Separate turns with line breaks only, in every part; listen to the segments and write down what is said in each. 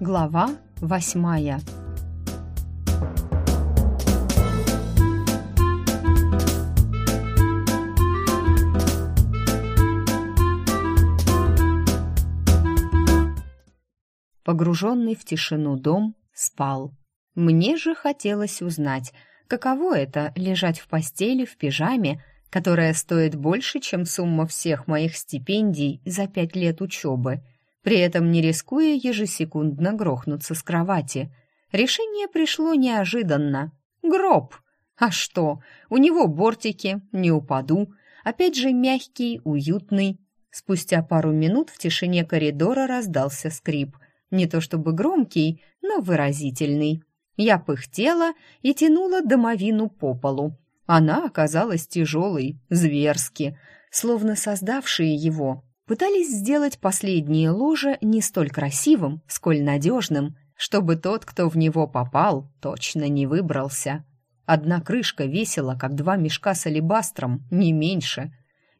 Глава восьмая Погруженный в тишину дом спал. Мне же хотелось узнать, каково это лежать в постели в пижаме, которая стоит больше, чем сумма всех моих стипендий за пять лет учебы, при этом не рискуя ежесекундно грохнуться с кровати. Решение пришло неожиданно. Гроб! А что? У него бортики, не упаду. Опять же мягкий, уютный. Спустя пару минут в тишине коридора раздался скрип. Не то чтобы громкий, но выразительный. Я пыхтела и тянула домовину по полу. Она оказалась тяжелой, зверски, словно создавшие его пытались сделать последнее ложе не столь красивым, сколь надежным, чтобы тот, кто в него попал, точно не выбрался. Одна крышка весила, как два мешка с алебастром, не меньше.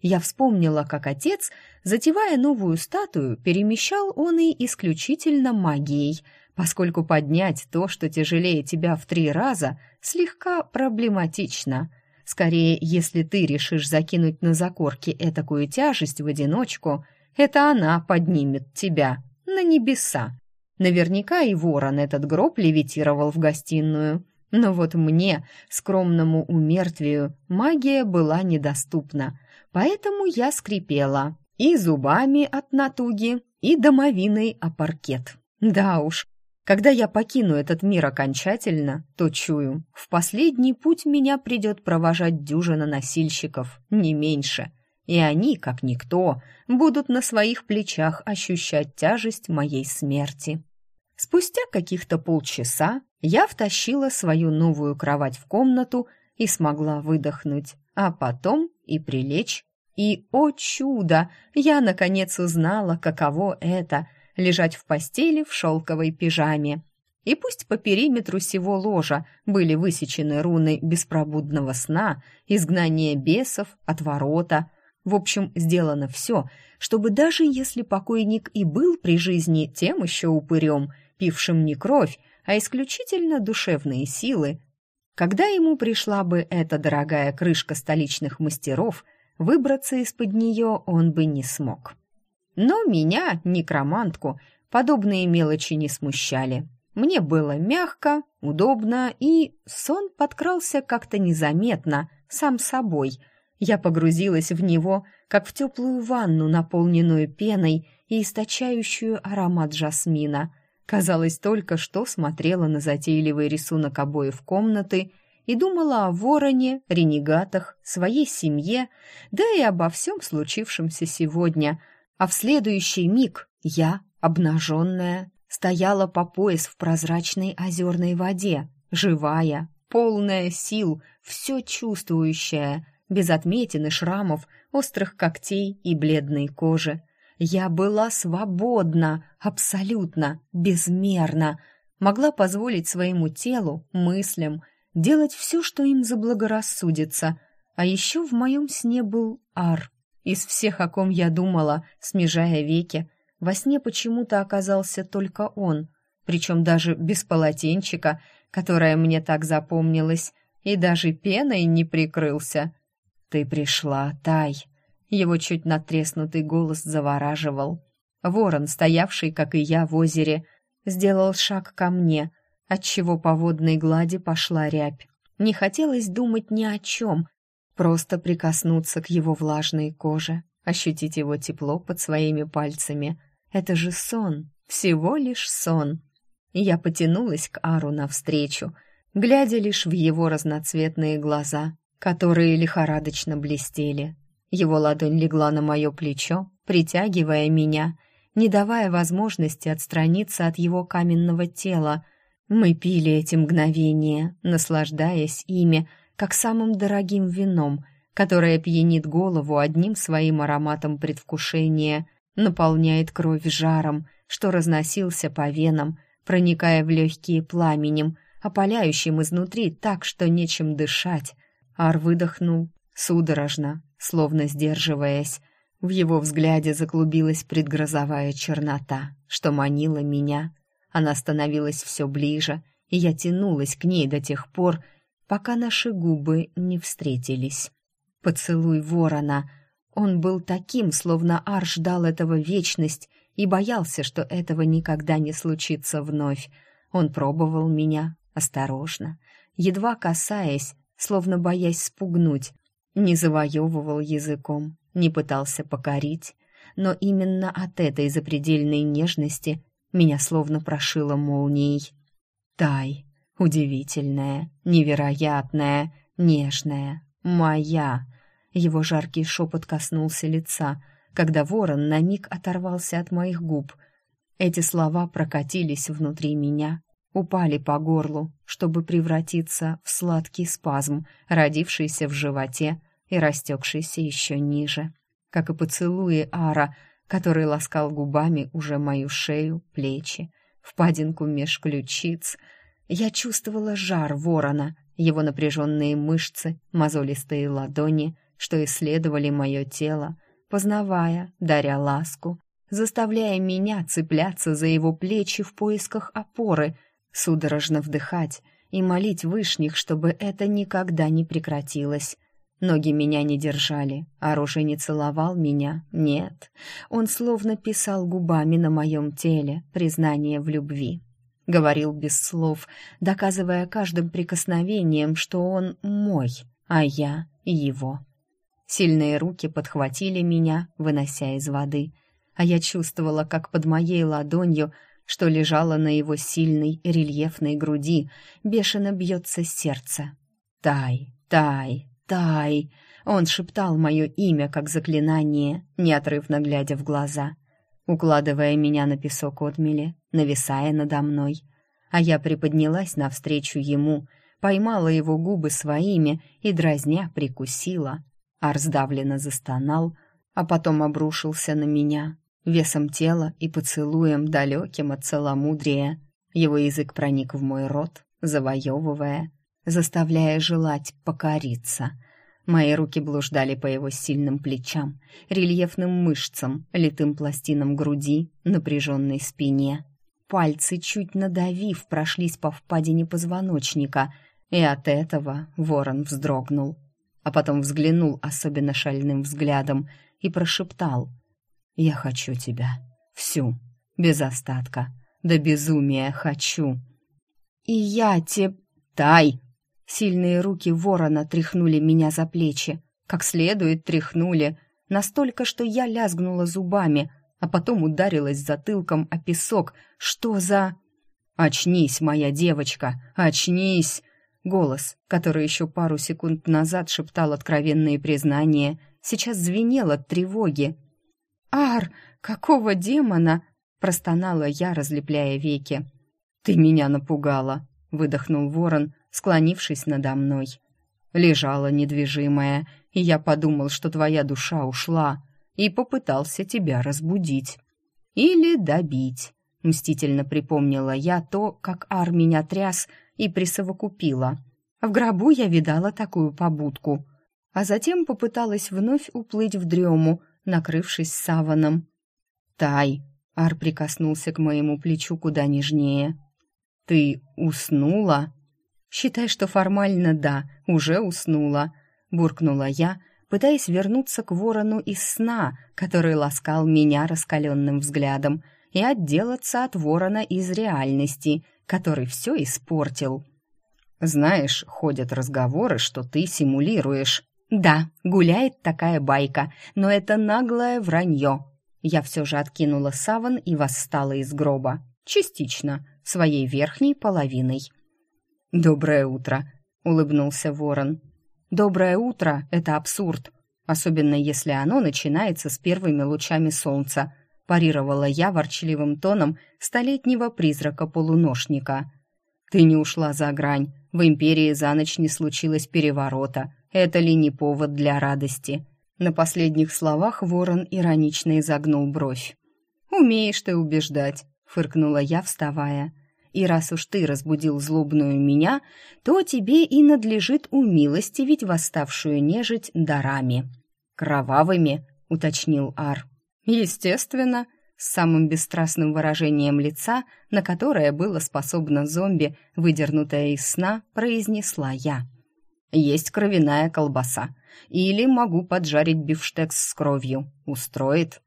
Я вспомнила, как отец, затевая новую статую, перемещал он и исключительно магией, поскольку поднять то, что тяжелее тебя в три раза, слегка проблематично. Скорее, если ты решишь закинуть на закорки этакую тяжесть в одиночку, это она поднимет тебя на небеса. Наверняка и ворон этот гроб левитировал в гостиную. Но вот мне, скромному умертвию, магия была недоступна, поэтому я скрипела и зубами от натуги, и домовиной о паркет. Да уж, когда я покину этот мир окончательно, то чую, в последний путь меня придет провожать дюжина носильщиков, не меньше. И они, как никто, будут на своих плечах ощущать тяжесть моей смерти. Спустя каких-то полчаса я втащила свою новую кровать в комнату и смогла выдохнуть, а потом и прилечь. И, о чудо, я наконец узнала, каково это — лежать в постели в шелковой пижаме. И пусть по периметру сего ложа были высечены руны беспробудного сна, изгнания бесов, отворота. В общем, сделано все, чтобы даже если покойник и был при жизни тем еще упырем, пившим не кровь, а исключительно душевные силы, когда ему пришла бы эта дорогая крышка столичных мастеров, выбраться из-под нее он бы не смог. Но меня, некромантку, подобные мелочи не смущали. Мне было мягко, удобно, и сон подкрался как-то незаметно, сам собой. Я погрузилась в него, как в теплую ванну, наполненную пеной и источающую аромат жасмина. Казалось, только что смотрела на затейливый рисунок обоев комнаты и думала о вороне, ренегатах, своей семье, да и обо всем случившемся сегодня — а в следующий миг я, обнаженная, стояла по пояс в прозрачной озерной воде, живая, полная сил, все чувствующая, без отметин и шрамов, острых когтей и бледной кожи. Я была свободна, абсолютно, безмерно, могла позволить своему телу, мыслям, делать все, что им заблагорассудится. А еще в моем сне был Ар, из всех, о ком я думала, смежая веки, во сне почему-то оказался только он, причем даже без полотенчика, которое мне так запомнилось, и даже пеной не прикрылся. «Ты пришла, Тай!» Его чуть натреснутый голос завораживал. Ворон, стоявший, как и я, в озере, сделал шаг ко мне, отчего по водной глади пошла рябь. Не хотелось думать ни о чем, Просто прикоснуться к его влажной коже, ощутить его тепло под своими пальцами. Это же сон, всего лишь сон. Я потянулась к Ару навстречу, глядя лишь в его разноцветные глаза, которые лихорадочно блестели. Его ладонь легла на мое плечо, притягивая меня, не давая возможности отстраниться от его каменного тела. Мы пили эти мгновения, наслаждаясь ими, как самым дорогим вином, которое пьянит голову одним своим ароматом предвкушения, наполняет кровь жаром, что разносился по венам, проникая в легкие пламенем, опаляющим изнутри так, что нечем дышать. Ар выдохнул судорожно, словно сдерживаясь. В его взгляде заклубилась предгрозовая чернота, что манила меня. Она становилась все ближе, и я тянулась к ней до тех пор, пока наши губы не встретились. Поцелуй ворона. Он был таким, словно Ар ждал этого вечность и боялся, что этого никогда не случится вновь. Он пробовал меня осторожно, едва касаясь, словно боясь спугнуть, не завоевывал языком, не пытался покорить, но именно от этой запредельной нежности меня словно прошило молнией. Тай, удивительная, невероятная, нежная, моя. Его жаркий шепот коснулся лица, когда ворон на миг оторвался от моих губ. Эти слова прокатились внутри меня, упали по горлу, чтобы превратиться в сладкий спазм, родившийся в животе и растекшийся еще ниже, как и поцелуи Ара, который ласкал губами уже мою шею, плечи, впадинку меж ключиц. Я чувствовала жар ворона, его напряженные мышцы, мозолистые ладони, что исследовали мое тело, познавая, даря ласку, заставляя меня цепляться за его плечи в поисках опоры, судорожно вдыхать и молить вышних, чтобы это никогда не прекратилось. Ноги меня не держали, Рожа не целовал меня, нет. Он словно писал губами на моем теле признание в любви. Говорил без слов, доказывая каждым прикосновением, что он мой, а я его. Сильные руки подхватили меня, вынося из воды, а я чувствовала, как под моей ладонью, что лежало на его сильной рельефной груди, бешено бьется сердце. «Тай, тай, Тай!» Он шептал мое имя как заклинание, неотрывно глядя в глаза, укладывая меня на песок отмели, нависая надо мной. А я приподнялась навстречу ему, поймала его губы своими и, дразня, прикусила. Ар сдавленно застонал, а потом обрушился на меня, весом тела и поцелуем далеким от целомудрия. Его язык проник в мой рот, завоевывая, заставляя желать покориться. Мои руки блуждали по его сильным плечам, рельефным мышцам, литым пластинам груди, напряженной спине. Пальцы, чуть надавив, прошлись по впадине позвоночника, и от этого ворон вздрогнул. А потом взглянул особенно шальным взглядом и прошептал «Я хочу тебя, всю, без остатка, до безумия хочу». «И я те...» «Тай!» Сильные руки ворона тряхнули меня за плечи, как следует тряхнули, настолько, что я лязгнула зубами, а потом ударилась затылком о песок. Что за... «Очнись, моя девочка, очнись!» Голос, который еще пару секунд назад шептал откровенные признания, сейчас звенел от тревоги. «Ар, какого демона?» — простонала я, разлепляя веки. «Ты меня напугала», — выдохнул ворон, склонившись надо мной. Лежала недвижимая, и я подумал, что твоя душа ушла, и попытался тебя разбудить. Или добить. Мстительно припомнила я то, как Ар меня тряс и присовокупила. В гробу я видала такую побудку. А затем попыталась вновь уплыть в дрему, накрывшись саваном. «Тай!» — Ар прикоснулся к моему плечу куда нежнее. «Ты уснула?» «Считай, что формально да, уже уснула», — буркнула я, пытаясь вернуться к ворону из сна, который ласкал меня раскаленным взглядом, и отделаться от ворона из реальности, который все испортил. «Знаешь, ходят разговоры, что ты симулируешь». «Да, гуляет такая байка, но это наглое вранье». Я все же откинула саван и восстала из гроба. Частично, своей верхней половиной. «Доброе утро», — улыбнулся ворон. «Доброе утро — это абсурд, особенно если оно начинается с первыми лучами солнца», парировала я ворчливым тоном столетнего призрака-полуношника. «Ты не ушла за грань. В империи за ночь не случилось переворота. Это ли не повод для радости?» На последних словах ворон иронично изогнул бровь. «Умеешь ты убеждать», — фыркнула я, вставая. И раз уж ты разбудил злобную меня, то тебе и надлежит умилостивить восставшую нежить дарами. Кровавыми, уточнил Ар. Естественно, с самым бесстрастным выражением лица, на которое было способно зомби, выдернутое из сна, произнесла я. «Есть кровяная колбаса. Или могу поджарить бифштекс с кровью. Устроит?»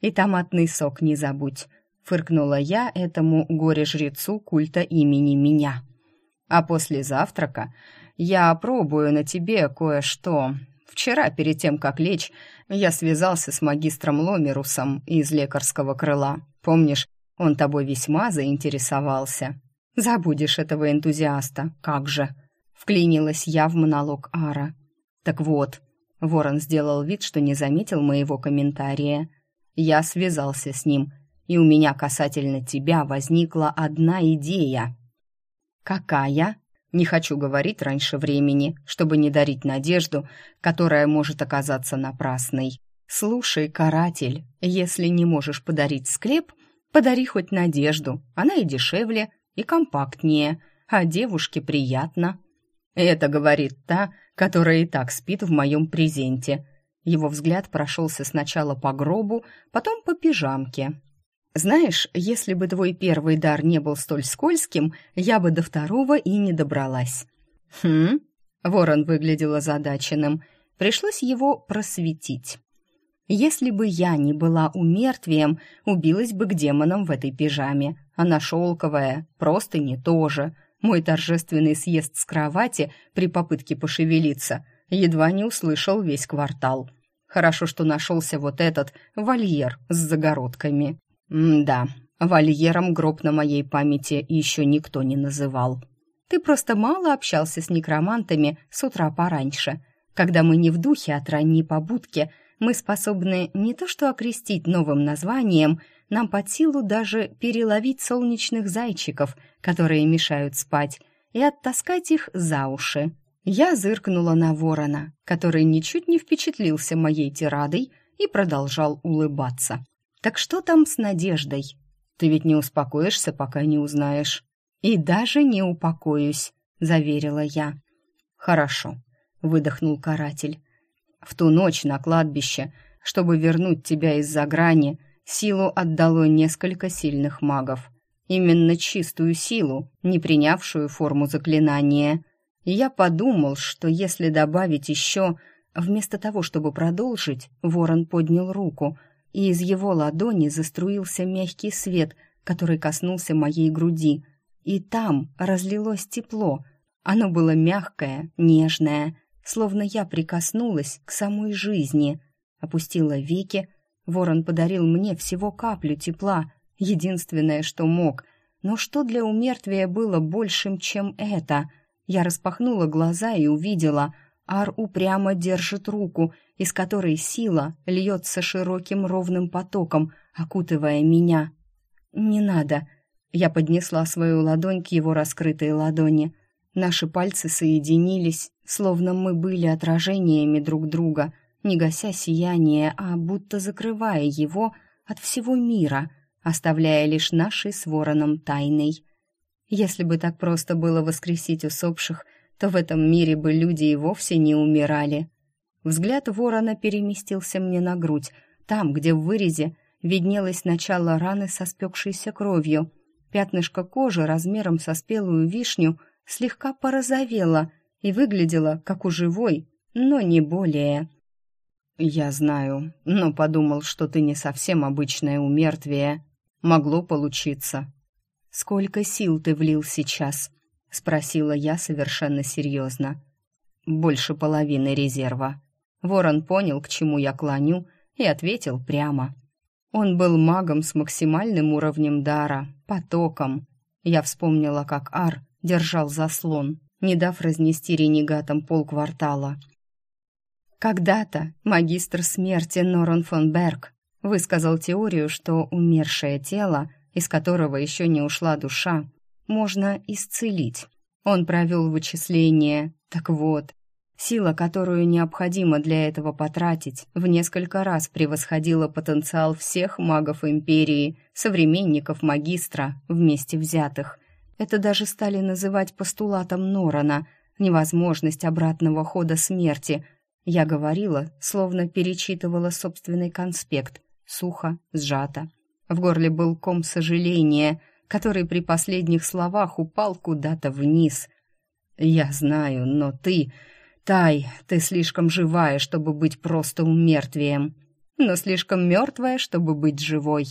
«И томатный сок не забудь», — фыркнула я этому горе-жрецу культа имени меня. «А после завтрака я опробую на тебе кое-что. Вчера, перед тем, как лечь, я связался с магистром Ломерусом из лекарского крыла. Помнишь, он тобой весьма заинтересовался. Забудешь этого энтузиаста, как же!» Вклинилась я в монолог Ара. «Так вот», — Ворон сделал вид, что не заметил моего комментария. «Я связался с ним, и у меня касательно тебя возникла одна идея». «Какая?» Не хочу говорить раньше времени, чтобы не дарить надежду, которая может оказаться напрасной. Слушай, каратель, если не можешь подарить склеп, подари хоть надежду. Она и дешевле, и компактнее, а девушке приятно. Это говорит та, которая и так спит в моем презенте. Его взгляд прошелся сначала по гробу, потом по пижамке, знаешь, если бы твой первый дар не был столь скользким, я бы до второго и не добралась. Хм? Ворон выглядел озадаченным. Пришлось его просветить. Если бы я не была умертвием, убилась бы к демонам в этой пижаме. Она шелковая, просто не то же. Мой торжественный съезд с кровати при попытке пошевелиться едва не услышал весь квартал. Хорошо, что нашелся вот этот вольер с загородками. «Да, вольером гроб на моей памяти еще никто не называл. Ты просто мало общался с некромантами с утра пораньше. Когда мы не в духе от ранней побудки, мы способны не то что окрестить новым названием, нам под силу даже переловить солнечных зайчиков, которые мешают спать, и оттаскать их за уши. Я зыркнула на ворона, который ничуть не впечатлился моей тирадой и продолжал улыбаться. Так что там с надеждой? Ты ведь не успокоишься, пока не узнаешь. И даже не упокоюсь, заверила я. Хорошо, выдохнул каратель. В ту ночь на кладбище, чтобы вернуть тебя из-за грани, силу отдало несколько сильных магов. Именно чистую силу, не принявшую форму заклинания. Я подумал, что если добавить еще... Вместо того, чтобы продолжить, ворон поднял руку — и из его ладони заструился мягкий свет, который коснулся моей груди. И там разлилось тепло. Оно было мягкое, нежное, словно я прикоснулась к самой жизни. Опустила веки. Ворон подарил мне всего каплю тепла, единственное, что мог. Но что для умертвия было большим, чем это? Я распахнула глаза и увидела — Ар упрямо держит руку, из которой сила льется широким ровным потоком, окутывая меня. «Не надо!» Я поднесла свою ладонь к его раскрытой ладони. Наши пальцы соединились, словно мы были отражениями друг друга, не гася сияние, а будто закрывая его от всего мира, оставляя лишь нашей с вороном тайной. Если бы так просто было воскресить усопших — то в этом мире бы люди и вовсе не умирали. Взгляд ворона переместился мне на грудь, там, где в вырезе виднелось начало раны со спекшейся кровью. Пятнышко кожи размером со спелую вишню слегка порозовело и выглядело, как у живой, но не более. «Я знаю, но подумал, что ты не совсем обычное умертвие. Могло получиться». «Сколько сил ты влил сейчас?» — спросила я совершенно серьезно. «Больше половины резерва». Ворон понял, к чему я клоню, и ответил прямо. Он был магом с максимальным уровнем дара, потоком. Я вспомнила, как Ар держал заслон, не дав разнести ренегатам полквартала. Когда-то магистр смерти Норон фон Берг высказал теорию, что умершее тело, из которого еще не ушла душа, можно исцелить. Он провел вычисления. Так вот, сила, которую необходимо для этого потратить, в несколько раз превосходила потенциал всех магов Империи, современников магистра, вместе взятых. Это даже стали называть постулатом Норана — невозможность обратного хода смерти. Я говорила, словно перечитывала собственный конспект, сухо, сжато. В горле был ком сожаления, который при последних словах упал куда-то вниз. «Я знаю, но ты... Тай, ты слишком живая, чтобы быть просто умертвием, но слишком мертвая, чтобы быть живой».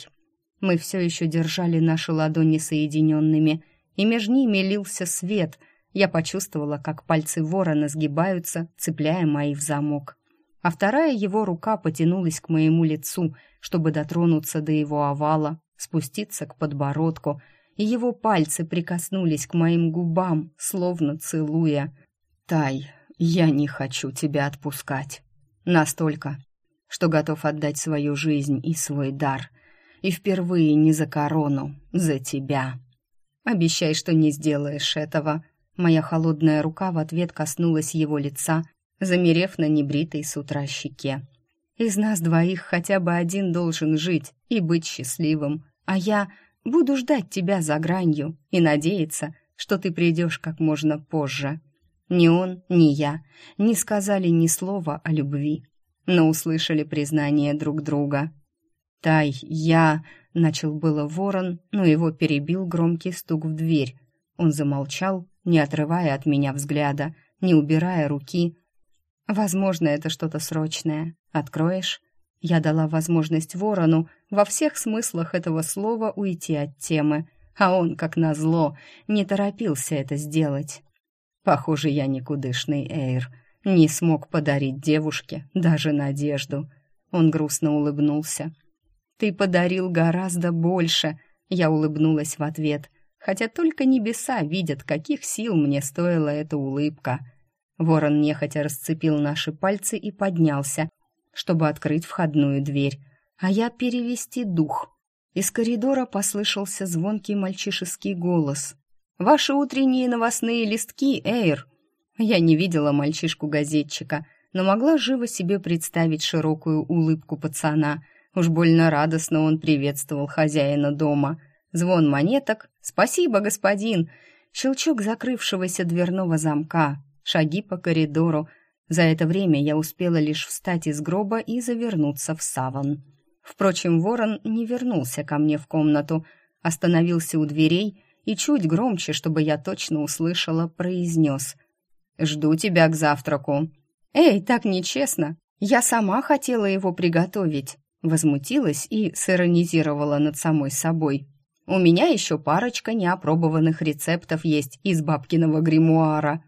Мы все еще держали наши ладони соединенными, и между ними лился свет. Я почувствовала, как пальцы ворона сгибаются, цепляя мои в замок. А вторая его рука потянулась к моему лицу, чтобы дотронуться до его овала, спуститься к подбородку, и его пальцы прикоснулись к моим губам, словно целуя. «Тай, я не хочу тебя отпускать. Настолько, что готов отдать свою жизнь и свой дар. И впервые не за корону, за тебя. Обещай, что не сделаешь этого». Моя холодная рука в ответ коснулась его лица, замерев на небритой с утра щеке. «Из нас двоих хотя бы один должен жить и быть счастливым, а я буду ждать тебя за гранью и надеяться, что ты придешь как можно позже». Ни он, ни я не сказали ни слова о любви, но услышали признание друг друга. «Тай, я...» — начал было ворон, но его перебил громкий стук в дверь. Он замолчал, не отрывая от меня взгляда, не убирая руки. «Возможно, это что-то срочное. Откроешь?» Я дала возможность ворону во всех смыслах этого слова уйти от темы, а он, как назло, не торопился это сделать. Похоже, я никудышный Эйр, не смог подарить девушке даже надежду. Он грустно улыбнулся. «Ты подарил гораздо больше», — я улыбнулась в ответ, хотя только небеса видят, каких сил мне стоила эта улыбка. Ворон нехотя расцепил наши пальцы и поднялся, чтобы открыть входную дверь, а я перевести дух. Из коридора послышался звонкий мальчишеский голос. «Ваши утренние новостные листки, Эйр!» Я не видела мальчишку-газетчика, но могла живо себе представить широкую улыбку пацана. Уж больно радостно он приветствовал хозяина дома. Звон монеток «Спасибо, господин!» Щелчок закрывшегося дверного замка, шаги по коридору, за это время я успела лишь встать из гроба и завернуться в саван. Впрочем, ворон не вернулся ко мне в комнату, остановился у дверей и чуть громче, чтобы я точно услышала, произнес «Жду тебя к завтраку». «Эй, так нечестно! Я сама хотела его приготовить!» Возмутилась и сиронизировала над самой собой. «У меня еще парочка неопробованных рецептов есть из бабкиного гримуара».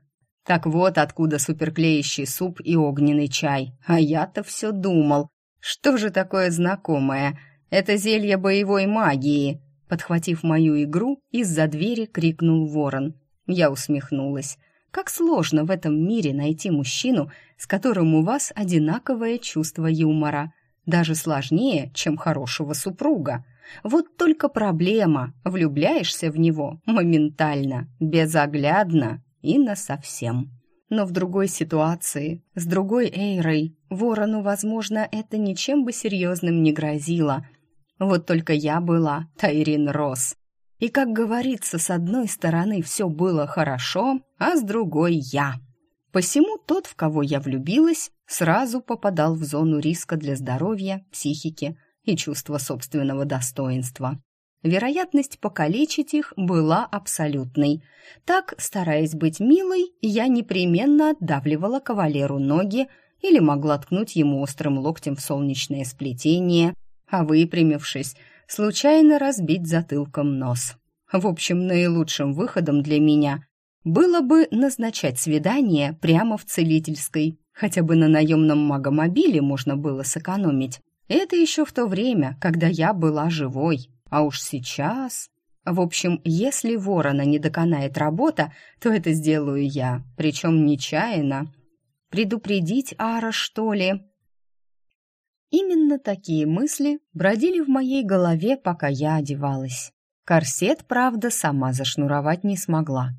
Так вот откуда суперклеящий суп и огненный чай. А я-то все думал, что же такое знакомое? Это зелье боевой магии. Подхватив мою игру, из-за двери крикнул ворон. Я усмехнулась. Как сложно в этом мире найти мужчину, с которым у вас одинаковое чувство юмора. Даже сложнее, чем хорошего супруга. Вот только проблема. Влюбляешься в него моментально, безоглядно и насовсем. Но в другой ситуации, с другой Эйрой, ворону, возможно, это ничем бы серьезным не грозило. Вот только я была Тайрин Росс. И, как говорится, с одной стороны все было хорошо, а с другой я. Посему тот, в кого я влюбилась, сразу попадал в зону риска для здоровья, психики и чувства собственного достоинства. Вероятность покалечить их была абсолютной. Так, стараясь быть милой, я непременно отдавливала кавалеру ноги или могла ткнуть ему острым локтем в солнечное сплетение, а выпрямившись, случайно разбить затылком нос. В общем, наилучшим выходом для меня было бы назначать свидание прямо в целительской. Хотя бы на наемном магомобиле можно было сэкономить. Это еще в то время, когда я была живой. А уж сейчас... В общем, если ворона не доконает работа, то это сделаю я, причем нечаянно. Предупредить Ара, что ли? Именно такие мысли бродили в моей голове, пока я одевалась. Корсет, правда, сама зашнуровать не смогла.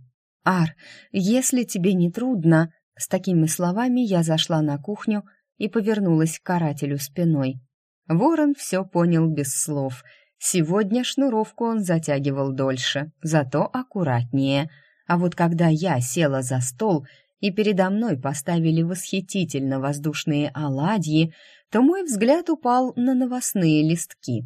«Ар, если тебе не трудно...» С такими словами я зашла на кухню и повернулась к карателю спиной. Ворон все понял без слов — Сегодня шнуровку он затягивал дольше, зато аккуратнее. А вот когда я села за стол и передо мной поставили восхитительно воздушные оладьи, то мой взгляд упал на новостные листки.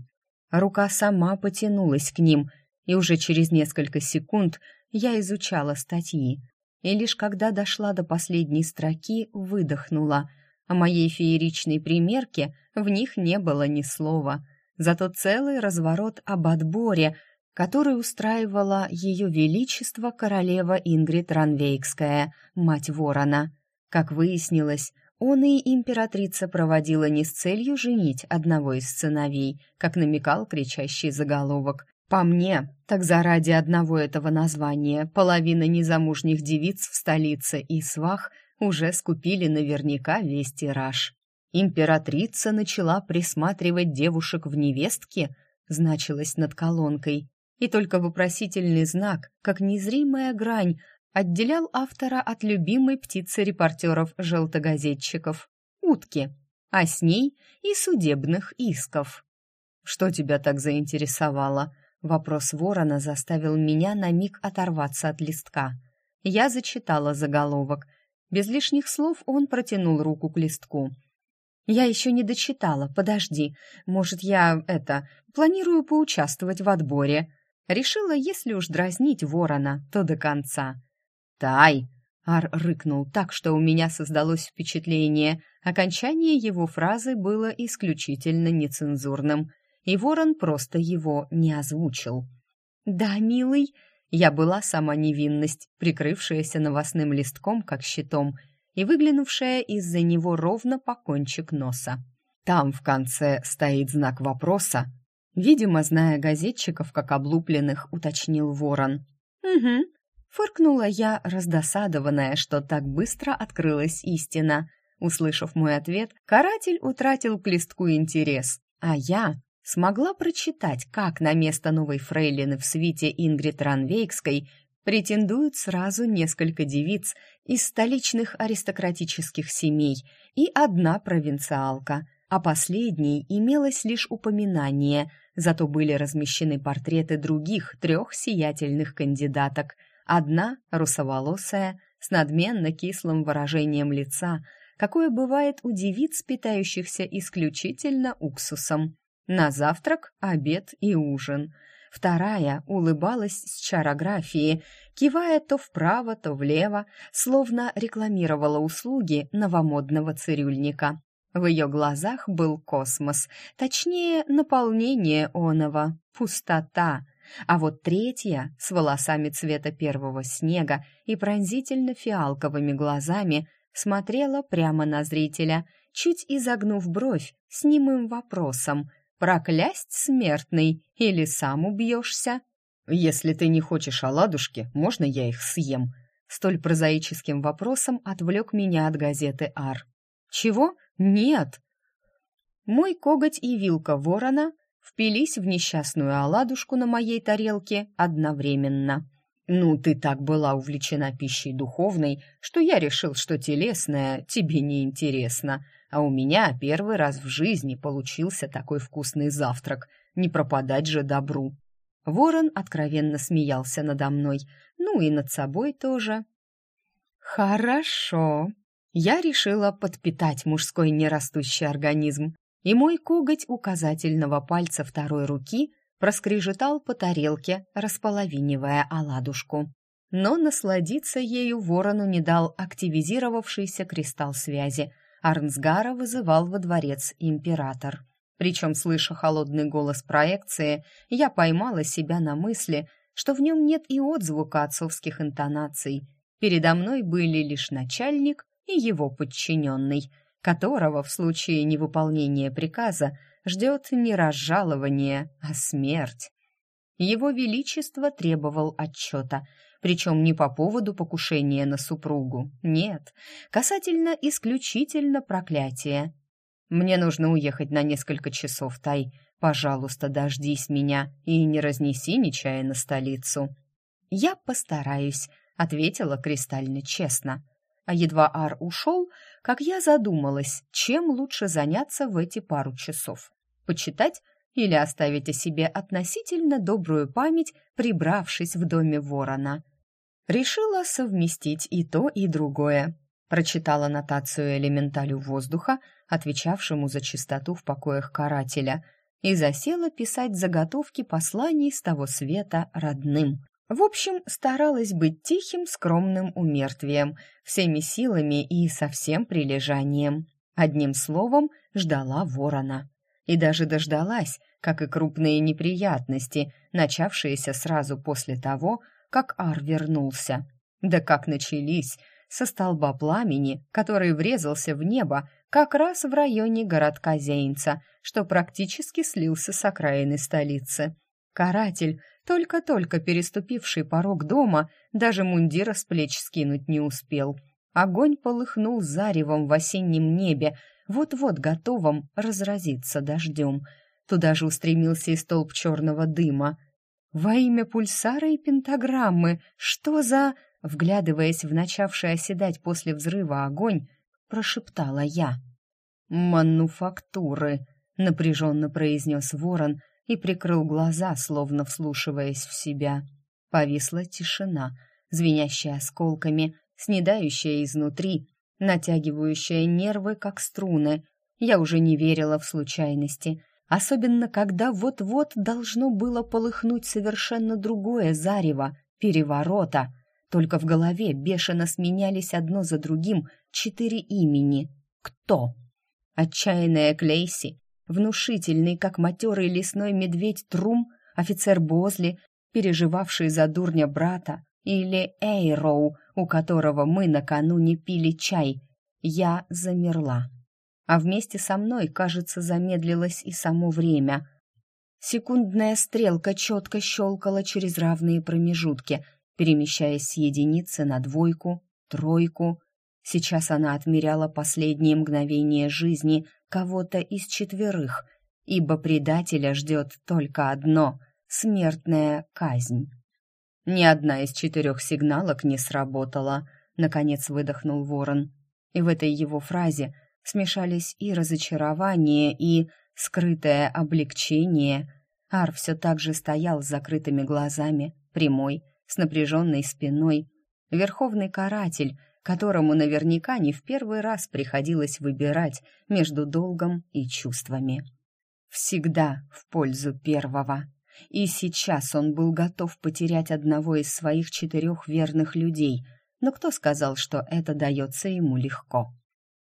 Рука сама потянулась к ним, и уже через несколько секунд я изучала статьи. И лишь когда дошла до последней строки, выдохнула. О моей фееричной примерке в них не было ни слова. Зато целый разворот об отборе, который устраивала ее величество королева Ингрид Ранвейкская, мать ворона. Как выяснилось, он и императрица проводила не с целью женить одного из сыновей, как намекал кричащий заголовок. По мне, так заради одного этого названия половина незамужних девиц в столице и свах уже скупили наверняка весь тираж. Императрица начала присматривать девушек в невестке, значилось над колонкой, и только вопросительный знак, как незримая грань, отделял автора от любимой птицы репортеров-желтогазетчиков — утки, а с ней и судебных исков. «Что тебя так заинтересовало?» Вопрос ворона заставил меня на миг оторваться от листка. Я зачитала заголовок. Без лишних слов он протянул руку к листку. «Я еще не дочитала, подожди. Может, я, это, планирую поучаствовать в отборе?» Решила, если уж дразнить ворона, то до конца. «Тай!» — Ар рыкнул так, что у меня создалось впечатление. Окончание его фразы было исключительно нецензурным, и ворон просто его не озвучил. «Да, милый!» Я была сама невинность, прикрывшаяся новостным листком, как щитом, и выглянувшая из-за него ровно по кончик носа. Там в конце стоит знак вопроса. Видимо, зная газетчиков, как облупленных, уточнил ворон. «Угу», Фыркнула я, раздосадованная, что так быстро открылась истина. Услышав мой ответ, каратель утратил к листку интерес, а я смогла прочитать, как на место новой фрейлины в свите Ингрид Ранвейкской претендуют сразу несколько девиц из столичных аристократических семей и одна провинциалка. О последней имелось лишь упоминание, зато были размещены портреты других трех сиятельных кандидаток – Одна, русоволосая, с надменно кислым выражением лица, какое бывает у девиц, питающихся исключительно уксусом. На завтрак, обед и ужин. Вторая улыбалась с чарографии, кивая то вправо, то влево, словно рекламировала услуги новомодного цирюльника. В ее глазах был космос, точнее, наполнение оного, пустота — а вот третья, с волосами цвета первого снега и пронзительно-фиалковыми глазами, смотрела прямо на зрителя, чуть изогнув бровь с немым вопросом «Проклясть смертный или сам убьешься?» «Если ты не хочешь оладушки, можно я их съем?» Столь прозаическим вопросом отвлек меня от газеты «Ар». «Чего? Нет!» Мой коготь и вилка ворона впились в несчастную оладушку на моей тарелке одновременно. «Ну, ты так была увлечена пищей духовной, что я решил, что телесная тебе не интересно, а у меня первый раз в жизни получился такой вкусный завтрак, не пропадать же добру». Ворон откровенно смеялся надо мной, ну и над собой тоже. «Хорошо», я решила подпитать мужской нерастущий организм и мой коготь указательного пальца второй руки проскрежетал по тарелке, располовинивая оладушку. Но насладиться ею ворону не дал активизировавшийся кристалл связи. Арнсгара вызывал во дворец император. Причем, слыша холодный голос проекции, я поймала себя на мысли, что в нем нет и отзвука отцовских интонаций. Передо мной были лишь начальник и его подчиненный — которого в случае невыполнения приказа ждет не разжалование, а смерть. Его Величество требовал отчета, причем не по поводу покушения на супругу, нет, касательно исключительно проклятия. «Мне нужно уехать на несколько часов, Тай. Пожалуйста, дождись меня и не разнеси нечаянно столицу». «Я постараюсь», — ответила кристально честно. А едва Ар ушел, как я задумалась, чем лучше заняться в эти пару часов. Почитать или оставить о себе относительно добрую память, прибравшись в доме ворона. Решила совместить и то, и другое. Прочитала нотацию элементалю воздуха, отвечавшему за чистоту в покоях карателя, и засела писать заготовки посланий с того света родным. В общем, старалась быть тихим, скромным умертвием, всеми силами и со всем прилежанием. Одним словом, ждала ворона. И даже дождалась, как и крупные неприятности, начавшиеся сразу после того, как Ар вернулся. Да как начались, со столба пламени, который врезался в небо как раз в районе городка Зейнца, что практически слился с окраины столицы. Каратель, только-только переступивший порог дома, даже мундира с плеч скинуть не успел. Огонь полыхнул заревом в осеннем небе, вот-вот готовым разразиться дождем. Туда же устремился и столб черного дыма. «Во имя пульсара и пентаграммы! Что за...» Вглядываясь в начавший оседать после взрыва огонь, прошептала я. «Мануфактуры», — напряженно произнес ворон и прикрыл глаза, словно вслушиваясь в себя. Повисла тишина, звенящая осколками, снедающая изнутри, натягивающая нервы, как струны. Я уже не верила в случайности, особенно когда вот-вот должно было полыхнуть совершенно другое зарево, переворота. Только в голове бешено сменялись одно за другим четыре имени. Кто? Отчаянная Клейси, внушительный, как матерый лесной медведь Трум, офицер Бозли, переживавший за дурня брата, или Эйроу, у которого мы накануне пили чай. Я замерла. А вместе со мной, кажется, замедлилось и само время. Секундная стрелка четко щелкала через равные промежутки, перемещаясь с единицы на двойку, тройку, Сейчас она отмеряла последние мгновения жизни кого-то из четверых, ибо предателя ждет только одно — смертная казнь. Ни одна из четырех сигналок не сработала, наконец выдохнул ворон. И в этой его фразе смешались и разочарование, и скрытое облегчение. Ар все так же стоял с закрытыми глазами, прямой, с напряженной спиной. Верховный каратель, которому наверняка не в первый раз приходилось выбирать между долгом и чувствами. Всегда в пользу первого. И сейчас он был готов потерять одного из своих четырех верных людей, но кто сказал, что это дается ему легко?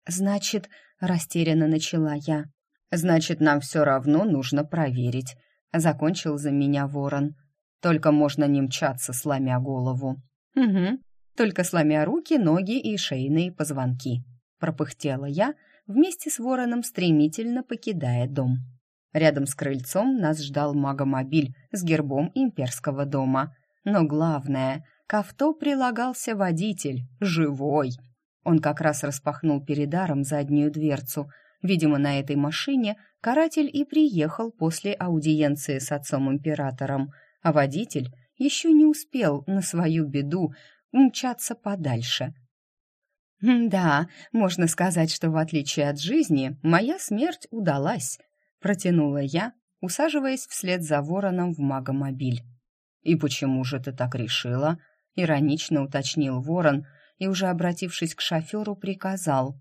«Значит, — растерянно начала я, — значит, нам все равно нужно проверить», — закончил за меня ворон. «Только можно не мчаться, сломя голову». «Угу, только сломя руки, ноги и шейные позвонки. Пропыхтела я, вместе с вороном стремительно покидая дом. Рядом с крыльцом нас ждал магомобиль с гербом имперского дома. Но главное, к авто прилагался водитель, живой. Он как раз распахнул перед Аром заднюю дверцу. Видимо, на этой машине каратель и приехал после аудиенции с отцом-императором, а водитель еще не успел на свою беду умчаться подальше. «Да, можно сказать, что в отличие от жизни, моя смерть удалась», протянула я, усаживаясь вслед за вороном в магомобиль. «И почему же ты так решила?» иронично уточнил ворон и, уже обратившись к шоферу, приказал.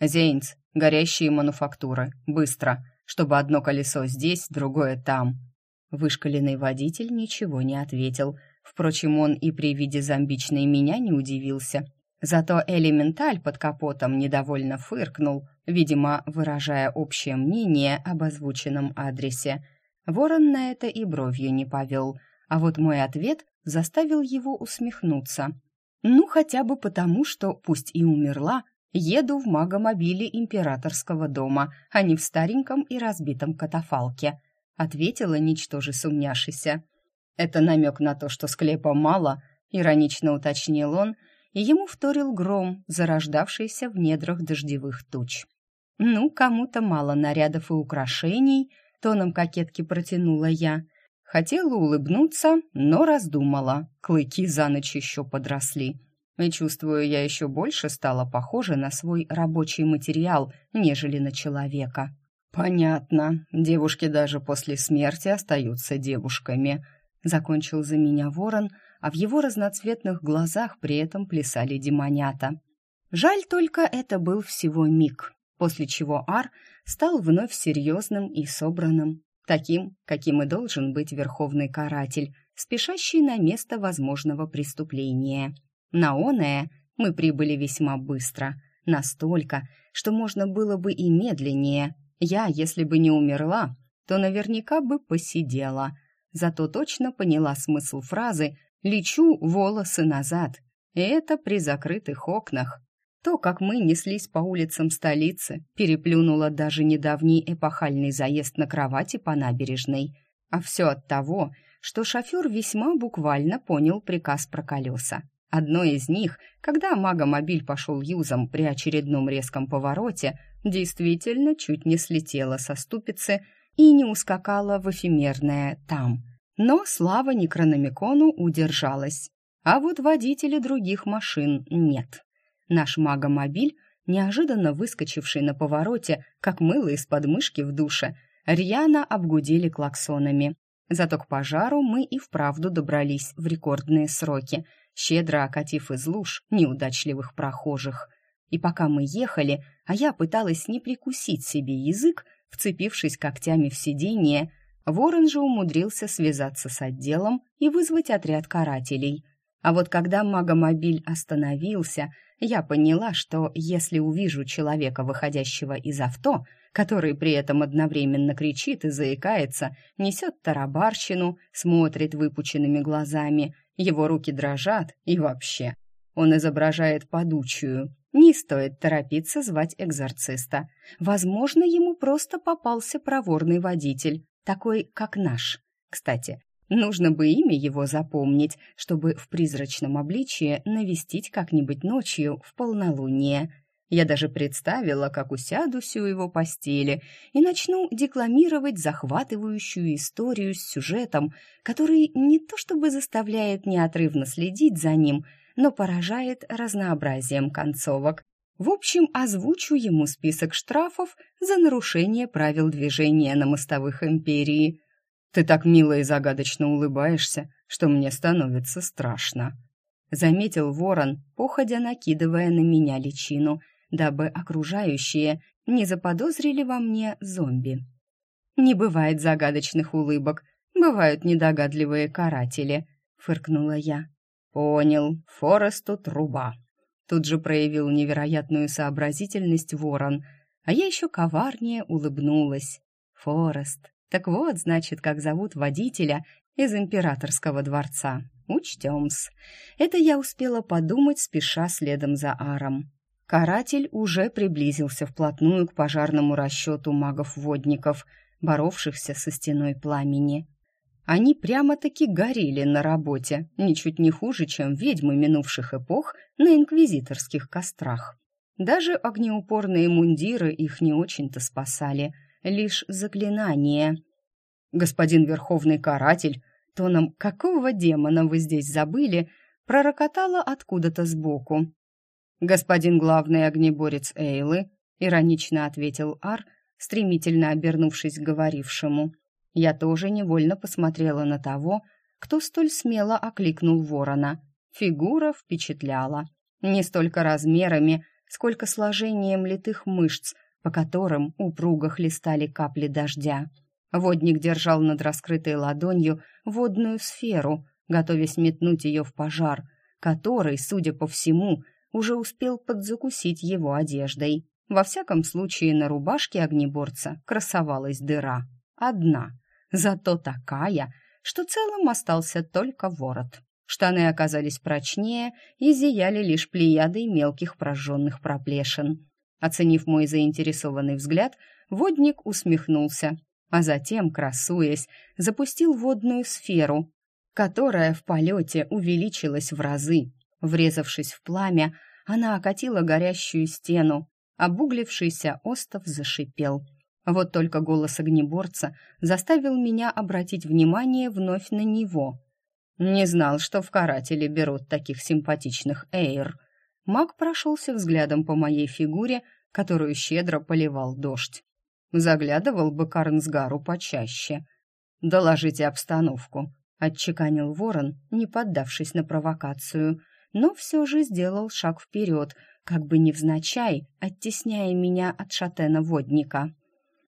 «Зейнц, горящие мануфактуры, быстро, чтобы одно колесо здесь, другое там». Вышкаленный водитель ничего не ответил — Впрочем, он и при виде зомбичной меня не удивился. Зато элементаль под капотом недовольно фыркнул, видимо, выражая общее мнение об озвученном адресе. Ворон на это и бровью не повел, а вот мой ответ заставил его усмехнуться. Ну, хотя бы потому, что, пусть и умерла, еду в магомобиле императорского дома, а не в стареньком и разбитом катафалке, ответила ничтоже сумняшися. Это намек на то, что склепа мало, иронично уточнил он, и ему вторил гром, зарождавшийся в недрах дождевых туч. Ну, кому-то мало нарядов и украшений, тоном кокетки протянула я. Хотела улыбнуться, но раздумала. Клыки за ночь еще подросли. И чувствую, я еще больше стала похожа на свой рабочий материал, нежели на человека. Понятно, девушки даже после смерти остаются девушками, Закончил за меня ворон, а в его разноцветных глазах при этом плясали демонята. Жаль только это был всего миг, после чего Ар стал вновь серьезным и собранным. таким, каким и должен быть верховный каратель, спешащий на место возможного преступления. На оное мы прибыли весьма быстро, настолько, что можно было бы и медленнее. Я, если бы не умерла, то наверняка бы посидела. Зато точно поняла смысл фразы «лечу волосы назад». И это при закрытых окнах. То, как мы неслись по улицам столицы, переплюнуло даже недавний эпохальный заезд на кровати по набережной. А все от того, что шофер весьма буквально понял приказ про колеса. Одно из них, когда магомобиль пошел юзом при очередном резком повороте, действительно чуть не слетело со ступицы и не ускакало в эфемерное «там». Но слава Некрономикону удержалась. А вот водители других машин нет. Наш магомобиль, неожиданно выскочивший на повороте, как мыло из подмышки в душе, рьяно обгудели клаксонами. Зато к пожару мы и вправду добрались в рекордные сроки, щедро окатив из луж неудачливых прохожих. И пока мы ехали, а я пыталась не прикусить себе язык, вцепившись когтями в сиденье, Ворон же умудрился связаться с отделом и вызвать отряд карателей. А вот когда магомобиль остановился, я поняла, что если увижу человека, выходящего из авто, который при этом одновременно кричит и заикается, несет тарабарщину, смотрит выпученными глазами, его руки дрожат и вообще. Он изображает подучую. Не стоит торопиться звать экзорциста. Возможно, ему просто попался проворный водитель, такой, как наш. Кстати, Нужно бы имя его запомнить, чтобы в призрачном обличье навестить как-нибудь ночью в полнолуние. Я даже представила, как усядусь у его постели и начну декламировать захватывающую историю с сюжетом, который не то чтобы заставляет неотрывно следить за ним, но поражает разнообразием концовок. В общем, озвучу ему список штрафов за нарушение правил движения на мостовых империи – ты так мило и загадочно улыбаешься, что мне становится страшно. Заметил ворон, походя накидывая на меня личину, дабы окружающие не заподозрили во мне зомби. Не бывает загадочных улыбок, бывают недогадливые каратели, фыркнула я. Понял, Форесту труба. Тут же проявил невероятную сообразительность ворон, а я еще коварнее улыбнулась. Форест, так вот, значит, как зовут водителя из императорского дворца. Учтем-с. Это я успела подумать, спеша следом за Аром. Каратель уже приблизился вплотную к пожарному расчету магов-водников, боровшихся со стеной пламени. Они прямо-таки горели на работе, ничуть не хуже, чем ведьмы минувших эпох на инквизиторских кострах. Даже огнеупорные мундиры их не очень-то спасали — лишь заклинание. «Господин Верховный Каратель, тоном какого демона вы здесь забыли?» пророкотала откуда-то сбоку. «Господин главный огнеборец Эйлы», — иронично ответил Ар, стремительно обернувшись к говорившему. Я тоже невольно посмотрела на того, кто столь смело окликнул ворона. Фигура впечатляла. Не столько размерами, сколько сложением литых мышц, по которым упруго хлестали капли дождя. Водник держал над раскрытой ладонью водную сферу, готовясь метнуть ее в пожар, который, судя по всему, уже успел подзакусить его одеждой. Во всяком случае, на рубашке огнеборца красовалась дыра. Одна, зато такая, что целым остался только ворот. Штаны оказались прочнее и зияли лишь плеядой мелких прожженных проплешин. Оценив мой заинтересованный взгляд, водник усмехнулся, а затем, красуясь, запустил водную сферу, которая в полете увеличилась в разы. Врезавшись в пламя, она окатила горящую стену, обуглившийся остов зашипел. Вот только голос огнеборца заставил меня обратить внимание вновь на него. Не знал, что в каратели берут таких симпатичных эйр — Маг прошелся взглядом по моей фигуре, которую щедро поливал дождь. Заглядывал бы Карнсгару почаще. «Доложите обстановку», — отчеканил ворон, не поддавшись на провокацию, но все же сделал шаг вперед, как бы невзначай, оттесняя меня от шатена-водника.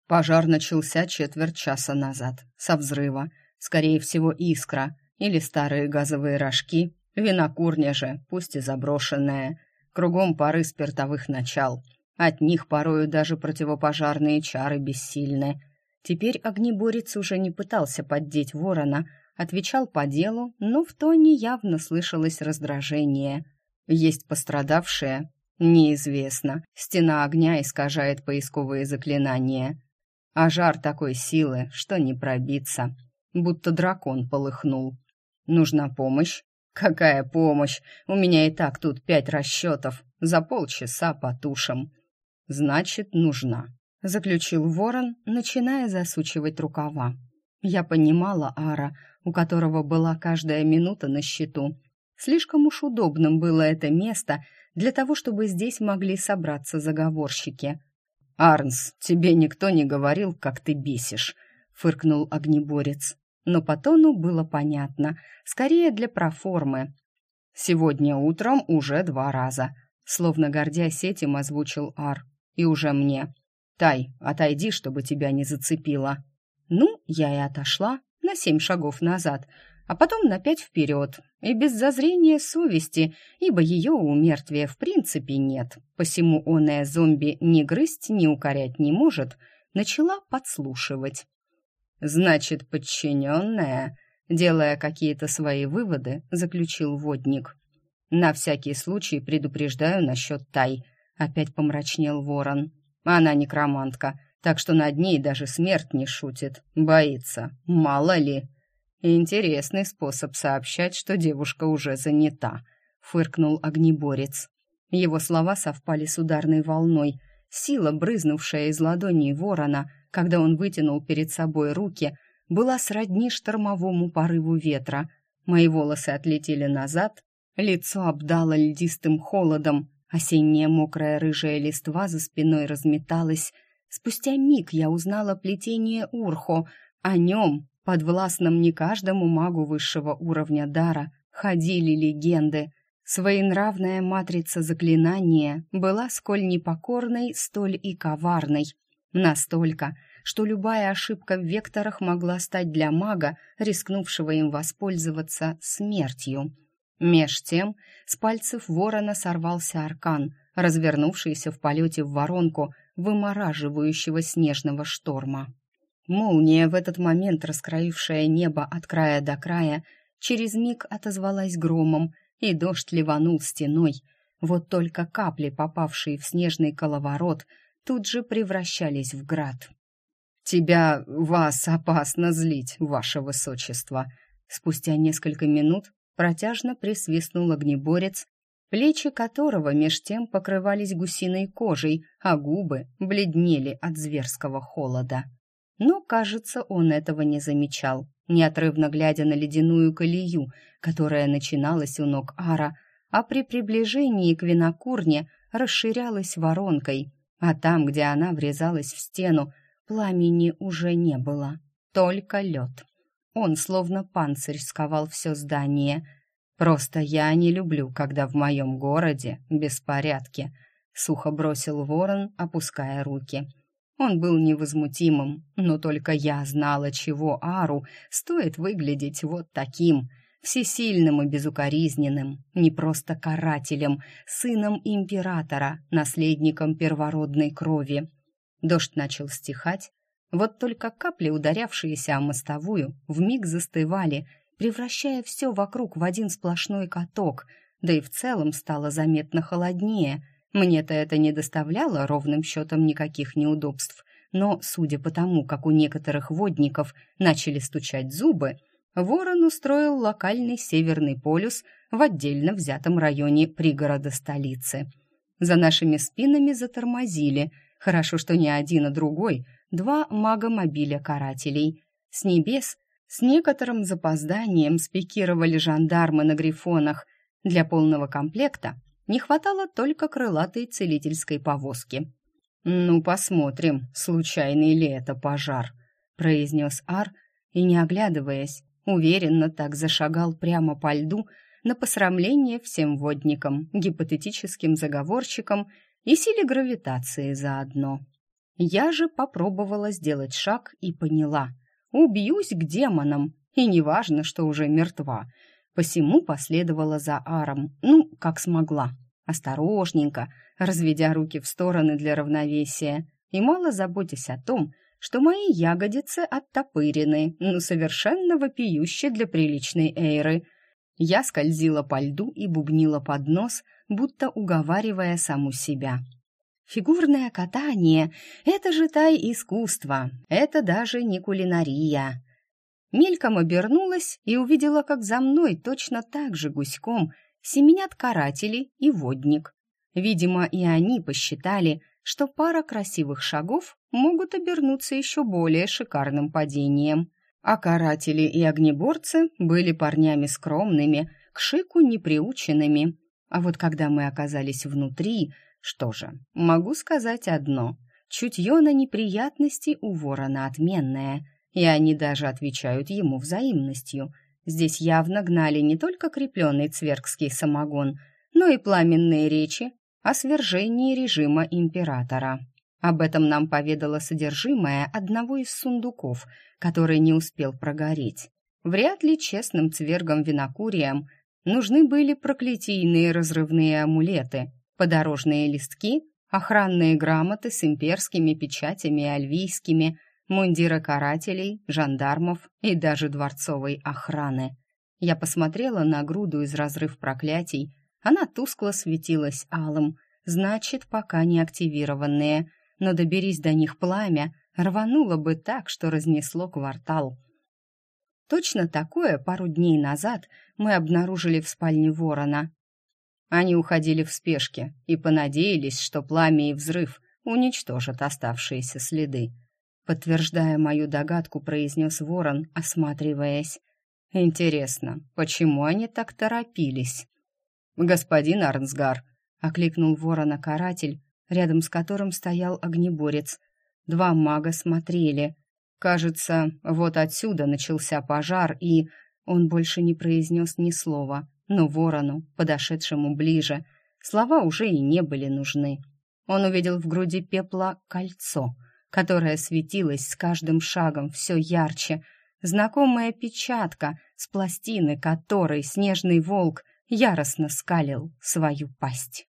Пожар начался четверть часа назад, со взрыва. Скорее всего, искра или старые газовые рожки. Винокурня же, пусть и заброшенная. Кругом пары спиртовых начал. От них порою даже противопожарные чары бессильны. Теперь огнеборец уже не пытался поддеть ворона, отвечал по делу, но в тоне явно слышалось раздражение. Есть пострадавшие? Неизвестно. Стена огня искажает поисковые заклинания. А жар такой силы, что не пробиться. Будто дракон полыхнул. Нужна помощь? Какая помощь? У меня и так тут пять расчетов. За полчаса потушим. Значит, нужна. Заключил ворон, начиная засучивать рукава. Я понимала Ара, у которого была каждая минута на счету. Слишком уж удобным было это место для того, чтобы здесь могли собраться заговорщики. «Арнс, тебе никто не говорил, как ты бесишь», — фыркнул огнеборец. Но по тону было понятно, скорее для проформы. «Сегодня утром уже два раза», — словно гордясь этим озвучил Ар. «И уже мне. Тай, отойди, чтобы тебя не зацепило». Ну, я и отошла на семь шагов назад, а потом на пять вперед, и без зазрения совести, ибо ее у мертвия в принципе нет, посему оная зомби ни грызть, ни укорять не может, начала подслушивать. «Значит, подчиненная», делая какие-то свои выводы, заключил водник. «На всякий случай предупреждаю насчет Тай», — опять помрачнел ворон. «Она некромантка, так что над ней даже смерть не шутит, боится, мало ли. Интересный способ сообщать, что девушка уже занята, фыркнул огнеборец. Его слова совпали с ударной волной. Сила, брызнувшая из ладоней ворона, когда он вытянул перед собой руки, была сродни штормовому порыву ветра. Мои волосы отлетели назад, лицо обдало льдистым холодом, осенняя мокрая рыжая листва за спиной разметалась, Спустя миг я узнала плетение Урхо. О нем, подвластном не каждому магу высшего уровня дара, ходили легенды. Своенравная матрица заклинания была сколь непокорной, столь и коварной. Настолько, что любая ошибка в векторах могла стать для мага, рискнувшего им воспользоваться, смертью. Меж тем с пальцев ворона сорвался аркан, развернувшийся в полете в воронку вымораживающего снежного шторма. Молния, в этот момент раскроившая небо от края до края, через миг отозвалась громом, и дождь ливанул стеной. Вот только капли, попавшие в снежный коловорот, тут же превращались в град. «Тебя, вас опасно злить, ваше высочество!» Спустя несколько минут протяжно присвистнул огнеборец, плечи которого меж тем покрывались гусиной кожей, а губы бледнели от зверского холода. Но, кажется, он этого не замечал, неотрывно глядя на ледяную колею, которая начиналась у ног Ара, а при приближении к винокурне расширялась воронкой, а там, где она врезалась в стену, пламени уже не было, только лед. Он словно панцирь сковал все здание — Просто я не люблю, когда в моем городе беспорядки», — сухо бросил ворон, опуская руки. Он был невозмутимым, но только я знала, чего Ару стоит выглядеть вот таким, всесильным и безукоризненным, не просто карателем, сыном императора, наследником первородной крови. Дождь начал стихать, вот только капли, ударявшиеся о мостовую, вмиг застывали — превращая все вокруг в один сплошной каток, да и в целом стало заметно холоднее. Мне-то это не доставляло ровным счетом никаких неудобств, но, судя по тому, как у некоторых водников начали стучать зубы, Ворон устроил локальный Северный полюс в отдельно взятом районе пригорода столицы. За нашими спинами затормозили. Хорошо, что не один, а другой. Два мага-мобиля карателей. С небес с некоторым запозданием спикировали жандармы на грифонах. Для полного комплекта не хватало только крылатой целительской повозки. «Ну, посмотрим, случайный ли это пожар», — произнес Ар, и, не оглядываясь, уверенно так зашагал прямо по льду на посрамление всем водникам, гипотетическим заговорщикам и силе гравитации заодно.
Я же попробовала сделать шаг и поняла. Убьюсь к демонам, и неважно, что уже мертва. Посему последовала за Аром, ну, как смогла. Осторожненько, разведя руки в стороны для равновесия, и мало заботясь о том, что мои ягодицы оттопырены, но совершенно вопиюще для приличной эйры. Я скользила по льду и бубнила под нос, будто уговаривая саму себя. Фигурное катание — это же тай искусство, это даже не кулинария. Мельком обернулась и увидела, как за мной точно так же гуськом семенят каратели и водник. Видимо, и они посчитали, что пара красивых шагов могут обернуться еще более шикарным падением. А каратели и огнеборцы были парнями скромными, к шику неприученными. А вот когда мы оказались внутри, что же, могу сказать одно. Чутье на неприятности у ворона отменное, и они даже отвечают ему взаимностью. Здесь явно гнали не только крепленный цвергский самогон, но и пламенные речи о свержении режима императора. Об этом нам поведало содержимое одного из сундуков, который не успел прогореть. Вряд ли честным цвергам-винокуриям нужны были проклятийные разрывные амулеты, подорожные листки, охранные грамоты с имперскими печатями альвийскими, мундиры карателей, жандармов и даже дворцовой охраны. Я посмотрела на груду из разрыв проклятий, она тускло светилась алым, значит, пока не активированные, но доберись до них пламя, рвануло бы так, что разнесло квартал. Точно такое пару дней назад мы обнаружили в спальне ворона. Они уходили в спешке и понадеялись, что пламя и взрыв уничтожат оставшиеся следы. Подтверждая мою догадку, произнес ворон, осматриваясь. «Интересно, почему они так торопились?» «Господин Арнсгар», — окликнул ворона каратель, рядом с которым стоял огнеборец. Два мага смотрели. Кажется, вот отсюда начался пожар, и... Он больше не произнес ни слова, но ворону, подошедшему ближе, слова уже и не были нужны. Он увидел в груди пепла кольцо, которое светилось с каждым шагом все ярче, знакомая печатка, с пластины которой снежный волк яростно скалил свою пасть.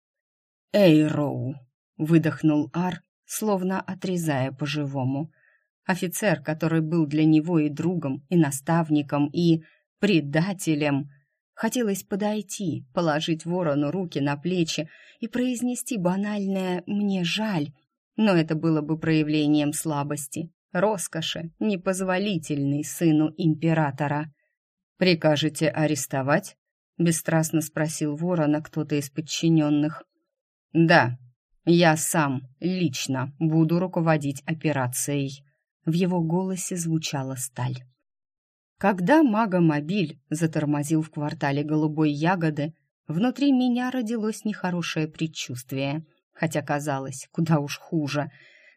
«Эй, Роу!» — выдохнул Ар, словно отрезая по-живому. Офицер, который был для него и другом, и наставником, и предателем. Хотелось подойти, положить ворону руки на плечи и произнести банальное «мне жаль», но это было бы проявлением слабости, роскоши, непозволительной сыну императора. «Прикажете арестовать?» бесстрастно спросил ворона кто-то из подчиненных. Да, я сам лично буду руководить операцией. В его голосе звучала сталь. Когда магомобиль затормозил в квартале голубой ягоды, внутри меня родилось нехорошее предчувствие, хотя казалось, куда уж хуже.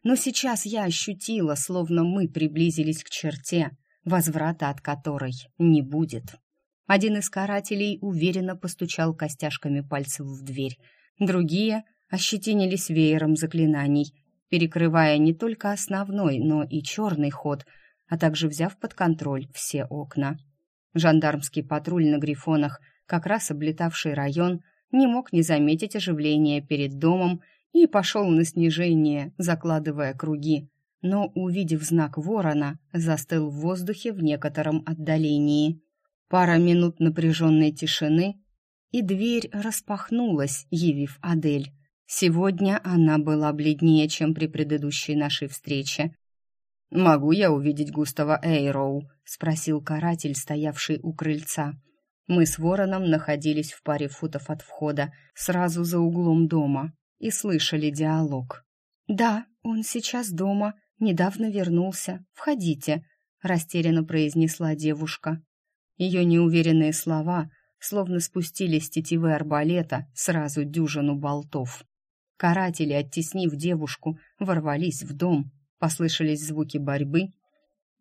Но сейчас я ощутила, словно мы приблизились к черте, возврата от которой не будет. Один из карателей уверенно постучал костяшками пальцев в дверь. Другие ощетинились веером заклинаний, перекрывая не только основной, но и черный ход, а также взяв под контроль все окна. Жандармский патруль на грифонах, как раз облетавший район, не мог не заметить оживления перед домом и пошел на снижение, закладывая круги, но, увидев знак ворона, застыл в воздухе в некотором отдалении. Пара минут напряженной тишины, и дверь распахнулась, явив Адель. Сегодня она была бледнее, чем при предыдущей нашей встрече. «Могу я увидеть Густава Эйроу?» — спросил каратель, стоявший у крыльца. Мы с Вороном находились в паре футов от входа, сразу за углом дома, и слышали диалог. «Да, он сейчас дома, недавно вернулся. Входите», — растерянно произнесла девушка. Ее неуверенные слова словно спустили с тетивы арбалета сразу дюжину болтов. Каратели, оттеснив девушку, ворвались в дом, послышались звуки борьбы,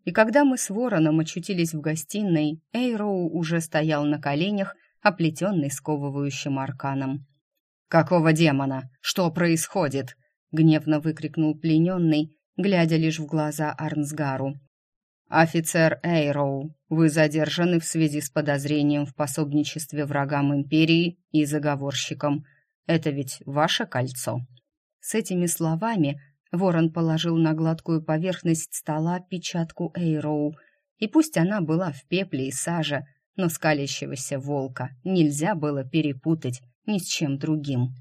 и когда мы с вороном очутились в гостиной, Эйроу уже стоял на коленях, оплетенный сковывающим арканом. «Какого демона? Что происходит?» — гневно выкрикнул плененный глядя лишь в глаза Арнсгару.
«Офицер Эйроу, вы задержаны в связи с подозрением в пособничестве врагам Империи и заговорщикам. Это ведь ваше кольцо?»
С этими словами Ворон положил на гладкую поверхность стола печатку Эйроу, и пусть она была в пепле и саже, но скалящегося волка нельзя было перепутать ни с чем другим.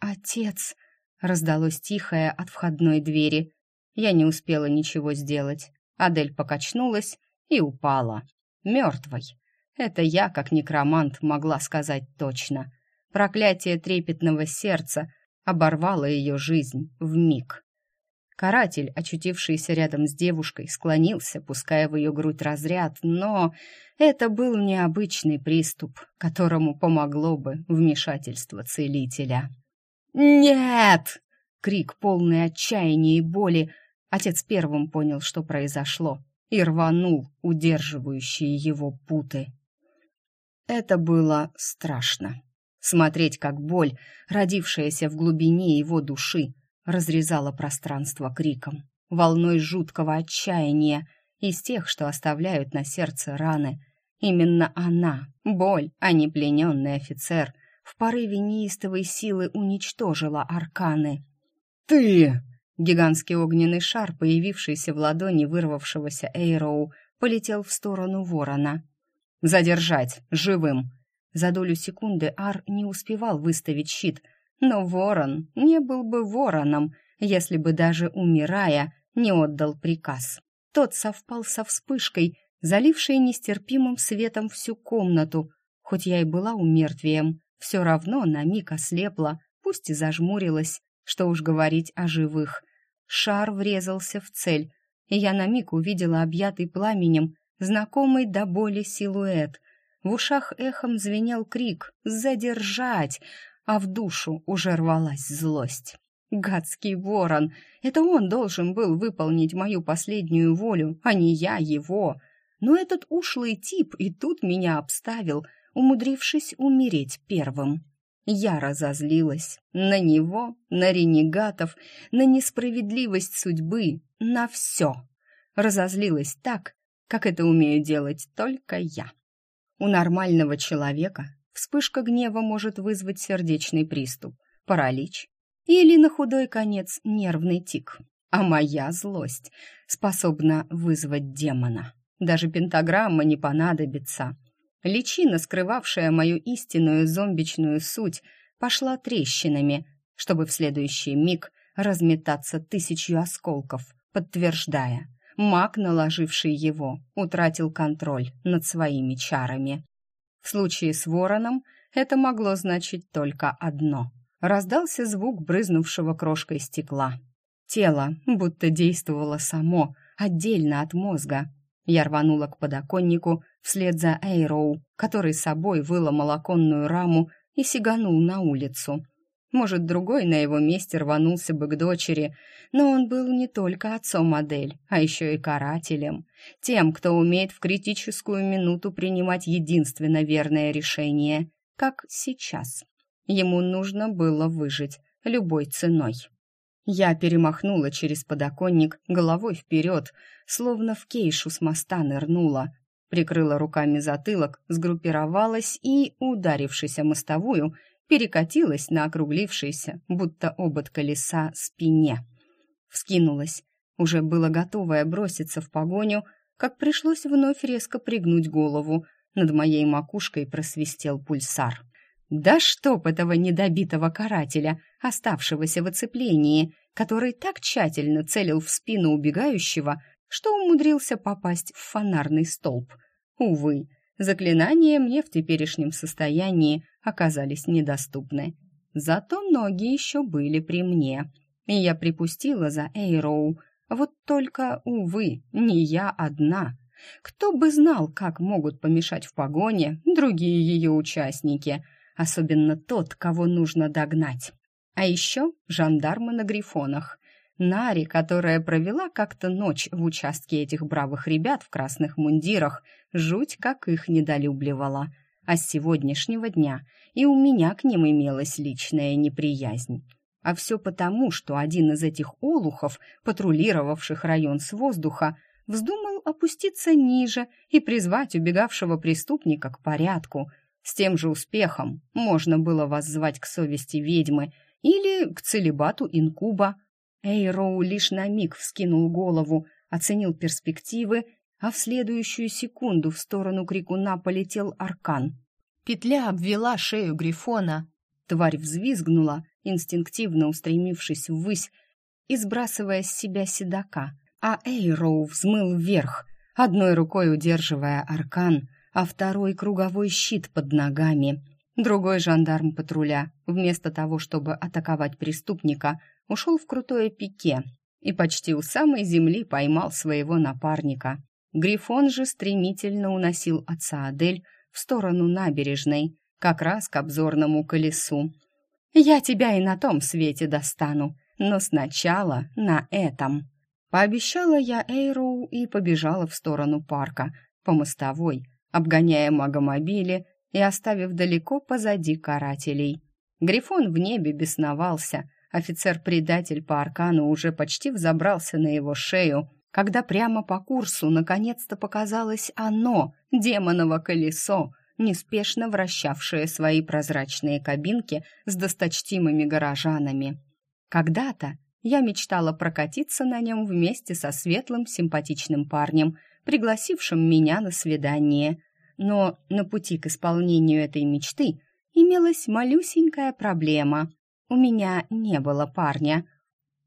«Отец!» — раздалось тихое от входной двери. Я не успела ничего сделать. Адель покачнулась и упала. Мертвой. Это я, как некромант, могла сказать точно. Проклятие трепетного сердца оборвало ее жизнь в миг. Каратель, очутившийся рядом с девушкой, склонился, пуская в ее грудь разряд, но это был необычный приступ, которому помогло бы вмешательство целителя. «Нет!» — крик полный отчаяния и боли. Отец первым понял, что произошло, и рванул удерживающие его путы. Это было страшно. Смотреть, как боль, родившаяся в глубине его души, разрезала пространство криком, волной жуткого отчаяния, из тех, что оставляют на сердце раны. Именно она, боль, а не плененный офицер, в порыве неистовой силы уничтожила арканы.
«Ты!»
Гигантский огненный шар, появившийся в ладони вырвавшегося Эйроу, полетел в сторону ворона.
«Задержать! Живым!»
За долю секунды Ар не успевал выставить щит — но ворон не был бы вороном, если бы даже умирая не отдал приказ. Тот совпал со вспышкой, залившей нестерпимым светом всю комнату. Хоть я и была умертвием, все равно на миг ослепла, пусть и зажмурилась, что уж говорить о живых. Шар врезался в цель, и я на миг увидела объятый пламенем знакомый до боли силуэт. В ушах эхом звенел крик «Задержать!», а в душу уже рвалась злость. Гадский ворон! Это он должен был выполнить мою последнюю волю, а не я его. Но этот ушлый тип и тут меня обставил, умудрившись умереть первым. Я разозлилась на него, на ренегатов, на несправедливость судьбы, на все. Разозлилась так, как это умею делать только я. У нормального человека Вспышка гнева может вызвать сердечный приступ, паралич или, на худой конец, нервный тик. А моя злость способна вызвать демона. Даже пентаграмма не понадобится. Личина, скрывавшая мою истинную зомбичную суть, пошла трещинами, чтобы в следующий миг разметаться тысячью осколков, подтверждая, маг, наложивший его, утратил контроль над своими чарами. В случае с вороном это могло значить только одно. Раздался звук брызнувшего крошкой стекла. Тело будто действовало само, отдельно от мозга. Я рванула к подоконнику вслед за Эйроу, который собой выломал оконную раму и сиганул на улицу. Может, другой на его месте рванулся бы к дочери, но он был не только отцом модель, а еще и карателем, тем, кто умеет в критическую минуту принимать единственно верное решение, как сейчас. Ему нужно было выжить любой ценой. Я перемахнула через подоконник головой вперед, словно в кейшу с моста нырнула, прикрыла руками затылок, сгруппировалась и, ударившись о мостовую, перекатилась на округлившейся, будто обод колеса, спине. Вскинулась, уже было готовая броситься в погоню, как пришлось вновь резко пригнуть голову. Над моей макушкой просвистел пульсар. Да чтоб этого недобитого карателя, оставшегося в оцеплении, который так тщательно целил в спину убегающего, что умудрился попасть в фонарный столб. Увы, Заклинания мне в теперешнем состоянии оказались недоступны. Зато ноги еще были при мне, и я припустила за Эйроу. Вот только, увы, не я одна. Кто бы знал, как могут помешать в погоне другие ее участники, особенно тот, кого нужно догнать. А еще жандармы на грифонах. Нари, которая провела как-то ночь в участке этих бравых ребят в красных мундирах, жуть как их недолюбливала. А с сегодняшнего дня и у меня к ним имелась личная неприязнь. А все потому, что один из этих олухов, патрулировавших район с воздуха, вздумал опуститься ниже и призвать убегавшего преступника к порядку. С тем же успехом можно было воззвать к совести ведьмы или к целебату инкуба. Эйроу лишь на миг вскинул голову, оценил перспективы, а в следующую секунду в сторону крикуна полетел аркан. Петля обвела шею Грифона. Тварь взвизгнула, инстинктивно устремившись ввысь и сбрасывая с себя седока, а Эйроу взмыл вверх, одной рукой удерживая аркан, а второй круговой щит под ногами. Другой жандарм патруля, вместо того, чтобы атаковать преступника, ушел в крутое пике и почти у самой земли поймал своего напарника. Грифон же стремительно уносил отца Адель в сторону набережной, как раз к обзорному колесу. «Я тебя и на том свете достану, но сначала на этом». Пообещала я Эйроу и побежала в сторону парка, по мостовой, обгоняя магомобили и оставив далеко позади карателей. Грифон в небе бесновался, офицер-предатель по аркану уже почти взобрался на его шею, когда прямо по курсу наконец-то показалось оно, демоново колесо, неспешно вращавшее свои прозрачные кабинки с досточтимыми горожанами. Когда-то я мечтала прокатиться на нем вместе со светлым симпатичным парнем, пригласившим меня на свидание. Но на пути к исполнению этой мечты имелась малюсенькая проблема. У меня не было парня.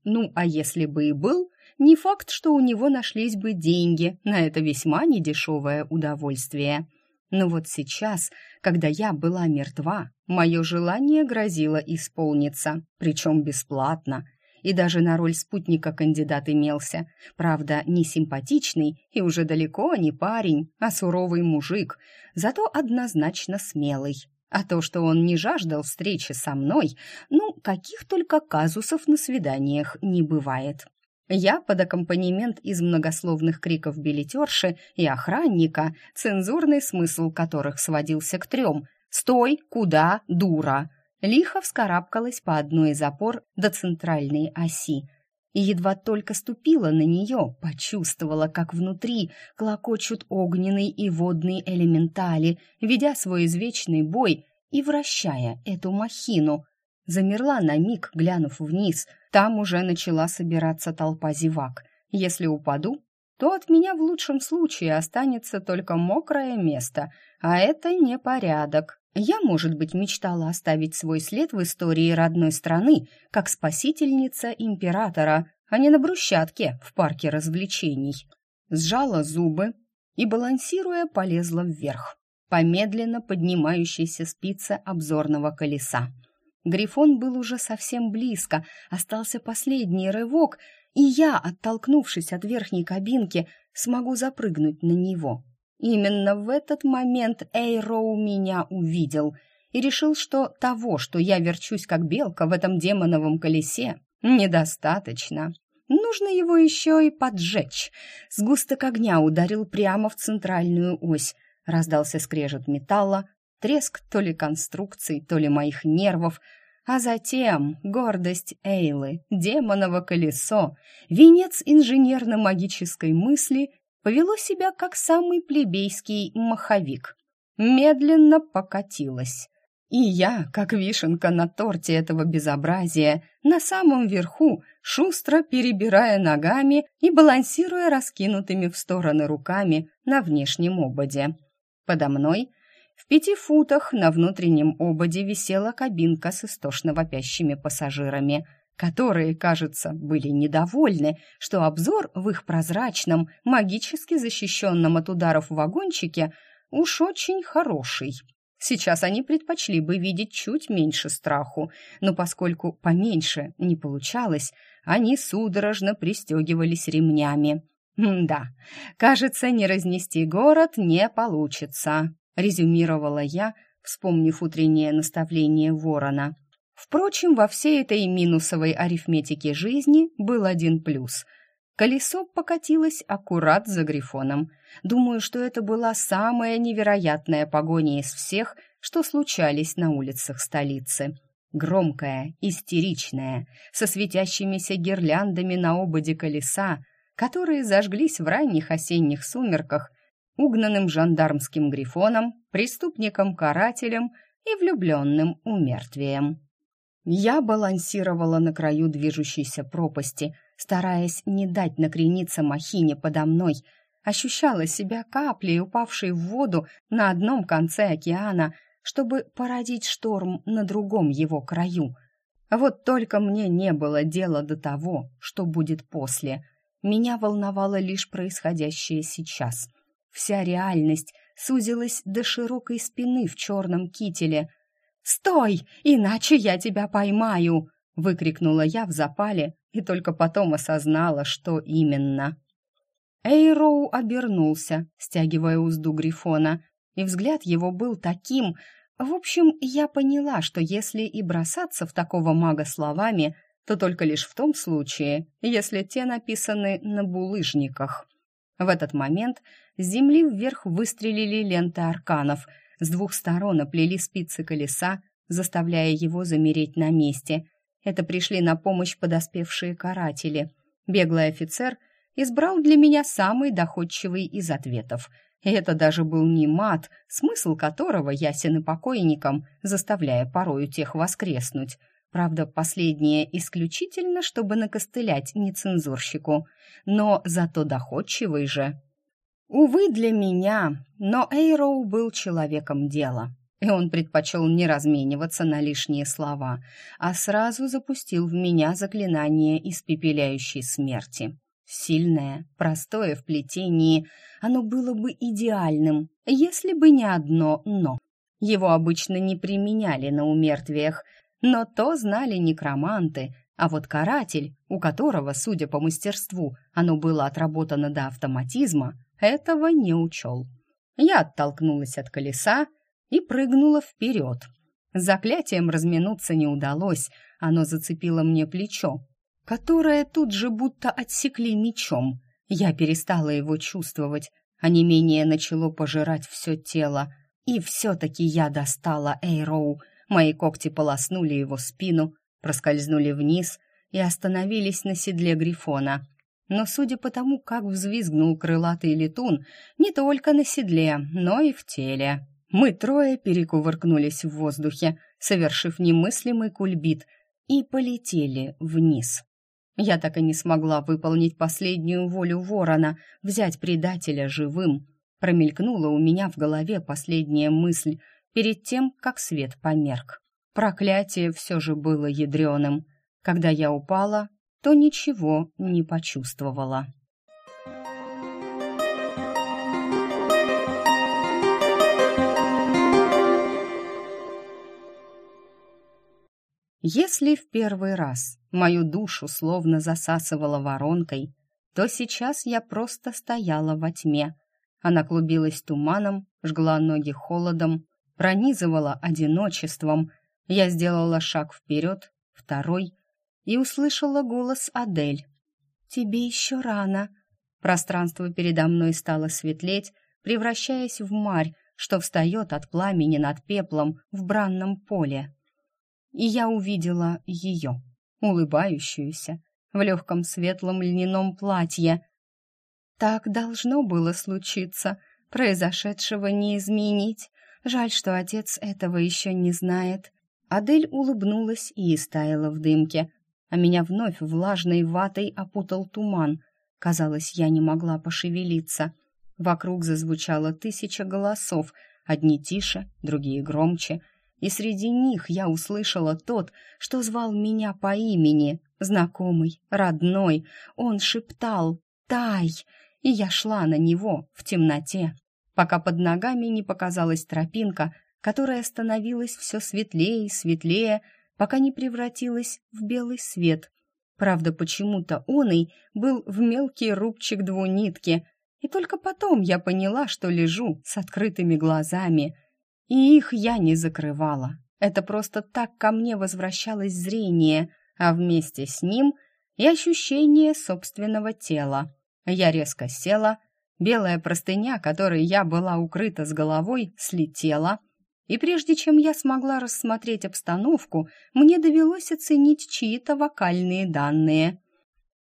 Ну, а если бы и был, не факт, что у него нашлись бы деньги на это весьма недешевое удовольствие. Но вот сейчас, когда я была мертва, мое желание грозило исполниться, причем бесплатно. И даже на роль спутника кандидат имелся. Правда, не симпатичный и уже далеко не парень, а суровый мужик, зато однозначно смелый. А то, что он не жаждал встречи со мной, ну, каких только казусов на свиданиях не бывает. Я под аккомпанемент из многословных криков билетерши и охранника, цензурный смысл которых сводился к трем «Стой! Куда? Дура!» лихо вскарабкалась по одной из опор до центральной оси и едва только ступила на нее, почувствовала, как внутри клокочут огненный и водный элементали, ведя свой извечный бой и вращая эту махину. Замерла на миг, глянув вниз — там уже начала собираться толпа зевак. Если упаду, то от меня в лучшем случае останется только мокрое место, а это не порядок. Я, может быть, мечтала оставить свой след в истории родной страны, как спасительница императора, а не на брусчатке в парке развлечений. Сжала зубы и, балансируя, полезла вверх, по медленно поднимающейся спице обзорного колеса. Грифон был уже совсем близко, остался последний рывок, и я, оттолкнувшись от верхней кабинки, смогу запрыгнуть на него. Именно в этот момент Эйроу меня увидел и решил, что того, что я верчусь как белка в этом демоновом колесе, недостаточно. Нужно его еще и поджечь. Сгусток огня ударил прямо в центральную ось. Раздался скрежет металла, треск то ли конструкций, то ли моих нервов, а затем гордость Эйлы, демоново колесо, венец инженерно-магической мысли повело себя как самый плебейский маховик. Медленно покатилось. И я, как вишенка на торте этого безобразия, на самом верху, шустро перебирая ногами и балансируя раскинутыми в стороны руками на внешнем ободе. Подо мной — в пяти футах на внутреннем ободе висела кабинка с истошно вопящими пассажирами, которые, кажется, были недовольны, что обзор в их прозрачном, магически защищенном от ударов вагончике уж очень хороший. Сейчас они предпочли бы видеть чуть меньше страху, но поскольку поменьше не получалось, они судорожно пристегивались ремнями. Да, кажется, не разнести город не получится резюмировала я, вспомнив утреннее наставление ворона. Впрочем, во всей этой минусовой арифметике жизни был один плюс. Колесо покатилось аккурат за Грифоном. Думаю, что это была самая невероятная погоня из всех, что случались на улицах столицы. громкая, истеричная, со светящимися гирляндами на ободе колеса, которые зажглись в ранних осенних сумерках, угнанным жандармским грифоном, преступником-карателем и влюбленным умертвием. Я балансировала на краю движущейся пропасти, стараясь не дать накрениться махине подо мной, ощущала себя каплей, упавшей в воду на одном конце океана, чтобы породить шторм на другом его краю. Вот только мне не было дела до того, что будет после. Меня волновало лишь происходящее сейчас. Вся реальность сузилась до широкой спины в черном кителе. «Стой, иначе я тебя поймаю!» — выкрикнула я в запале и только потом осознала, что именно. Эйроу обернулся, стягивая узду Грифона, и взгляд его был таким... В общем, я поняла, что если и бросаться в такого мага словами, то только лишь в том случае, если те написаны на булыжниках. В этот момент с земли вверх выстрелили ленты арканов, с двух сторон оплели спицы колеса, заставляя его замереть на месте. Это пришли на помощь подоспевшие каратели. Беглый офицер избрал для меня самый доходчивый из ответов. Это даже был не мат, смысл которого ясен и покойникам, заставляя порою тех воскреснуть. Правда, последнее исключительно, чтобы накостылять нецензурщику, но зато доходчивый же. Увы для меня, но Эйроу был человеком дела, и он предпочел не размениваться на лишние слова, а сразу запустил в меня заклинание испепеляющей смерти. Сильное, простое в плетении, оно было бы идеальным, если бы не одно «но». Его обычно не применяли на умертвиях, но то знали некроманты, а вот каратель, у которого, судя по мастерству, оно было отработано до автоматизма, этого не учел. Я оттолкнулась от колеса и прыгнула вперед. С заклятием разминуться не удалось, оно зацепило мне плечо, которое тут же будто отсекли мечом. Я перестала его чувствовать, а не менее начало пожирать все тело. И все-таки я достала Эйроу. Мои когти полоснули его спину, проскользнули вниз и остановились на седле Грифона но судя по тому, как взвизгнул крылатый летун, не только на седле, но и в теле. Мы трое перекувыркнулись в воздухе, совершив немыслимый кульбит, и полетели вниз. Я так и не смогла выполнить последнюю волю ворона, взять предателя живым. Промелькнула у меня в голове последняя мысль перед тем, как свет померк. Проклятие все же было ядреным. Когда я упала, то ничего не почувствовала. Если в первый раз мою душу словно засасывала воронкой, то сейчас я просто стояла во тьме. Она клубилась туманом, жгла ноги холодом, пронизывала одиночеством. Я сделала шаг вперед, второй, и услышала голос Адель. «Тебе еще рано». Пространство передо мной стало светлеть, превращаясь в марь, что встает от пламени над пеплом в бранном поле. И я увидела ее, улыбающуюся, в легком светлом льняном платье. Так должно было случиться, произошедшего не изменить. Жаль, что отец этого еще не знает. Адель улыбнулась и истаяла в дымке, а меня вновь влажной ватой опутал туман. Казалось, я не могла пошевелиться. Вокруг зазвучало тысяча голосов, одни тише, другие громче, и среди них я услышала тот, что звал меня по имени, знакомый, родной. Он шептал «Тай!», и я шла на него в темноте, пока под ногами не показалась тропинка, которая становилась все светлее и светлее, пока не превратилась в белый свет. Правда, почему-то он и был в мелкий рубчик двунитки, и только потом я поняла, что лежу с открытыми глазами, и их я не закрывала. Это просто так ко мне возвращалось зрение, а вместе с ним и ощущение собственного тела. Я резко села, белая простыня, которой я была укрыта с головой, слетела — и прежде чем я смогла рассмотреть обстановку, мне довелось оценить чьи-то вокальные данные.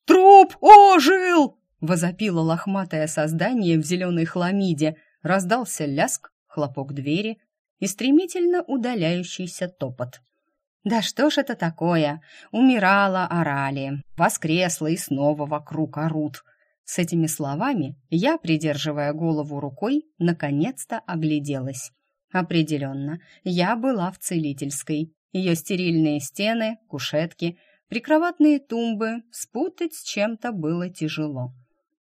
«Труп ожил!» — возопило лохматое создание в зеленой хламиде. Раздался ляск, хлопок двери и стремительно удаляющийся топот.
«Да что ж это такое? Умирала, орали, воскресла и снова вокруг орут». С этими словами я, придерживая голову рукой, наконец-то огляделась. Определенно, я была в целительской. Ее стерильные стены, кушетки, прикроватные тумбы спутать с чем-то было тяжело.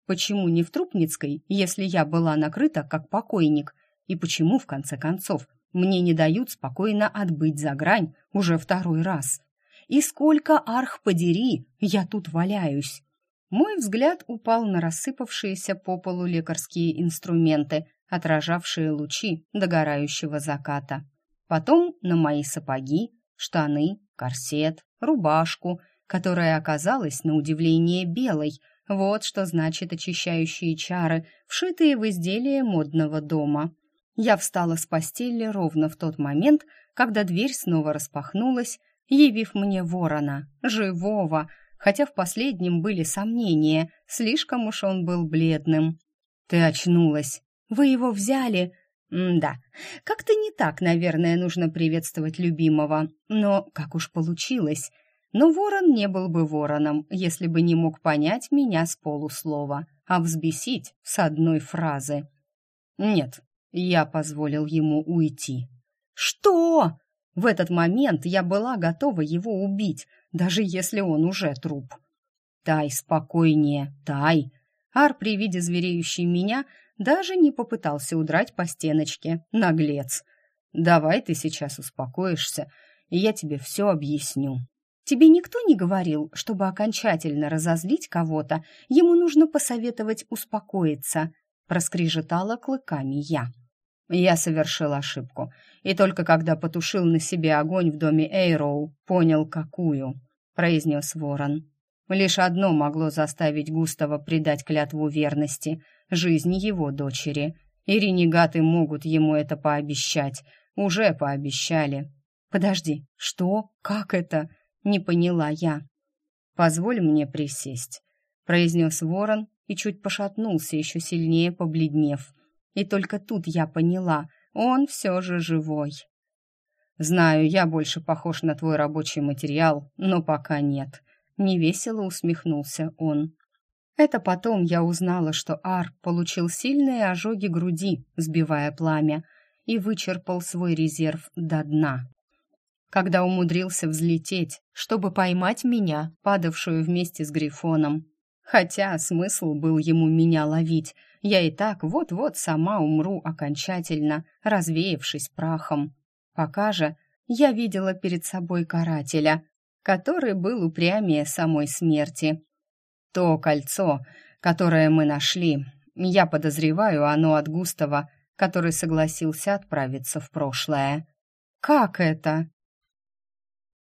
Почему не в Трупницкой, если я была накрыта как покойник? И почему, в конце концов, мне не дают спокойно отбыть за грань уже второй раз? И сколько, арх подери, я тут валяюсь? Мой взгляд упал на рассыпавшиеся по полу лекарские инструменты, отражавшие лучи догорающего заката. Потом на мои сапоги, штаны, корсет, рубашку, которая оказалась на удивление белой. Вот что значит очищающие чары, вшитые в изделие модного дома. Я встала с постели ровно в тот момент, когда дверь снова распахнулась, явив мне ворона, живого, хотя в последнем были сомнения, слишком уж он был бледным. «Ты очнулась!» Вы его взяли. М да, как-то не так, наверное, нужно приветствовать любимого. Но как уж получилось. Но ворон не был бы вороном, если бы не мог понять меня с полуслова, а взбесить с одной фразы. Нет, я позволил ему уйти. Что? В этот момент я была готова его убить, даже если он уже труп. Тай, спокойнее, Тай. Ар при виде звереющей меня даже не попытался удрать по стеночке. Наглец. Давай ты сейчас успокоишься, и я тебе все объясню. Тебе никто не говорил, чтобы окончательно разозлить кого-то, ему нужно посоветовать успокоиться, проскрежетала клыками я. Я совершил ошибку, и только когда потушил на себе огонь в доме Эйроу, понял, какую, произнес Ворон. Лишь одно могло заставить Густава предать клятву верности — жизнь его дочери. И ренегаты могут ему это пообещать. Уже пообещали. Подожди, что? Как это? Не поняла я. Позволь мне присесть, произнес ворон и чуть пошатнулся, еще сильнее побледнев. И только тут я поняла, он все же живой. Знаю, я больше похож на твой рабочий материал, но пока нет. Невесело усмехнулся он. Это потом я узнала, что Ар получил сильные ожоги груди, сбивая пламя, и вычерпал свой резерв до дна. Когда умудрился взлететь, чтобы поймать меня, падавшую вместе с Грифоном. Хотя смысл был ему меня ловить, я и так вот-вот сама умру окончательно, развеявшись прахом. Пока же я видела перед собой карателя, который был упрямее самой смерти, то кольцо, которое мы нашли, я подозреваю, оно от Густава, который согласился отправиться в прошлое. Как это?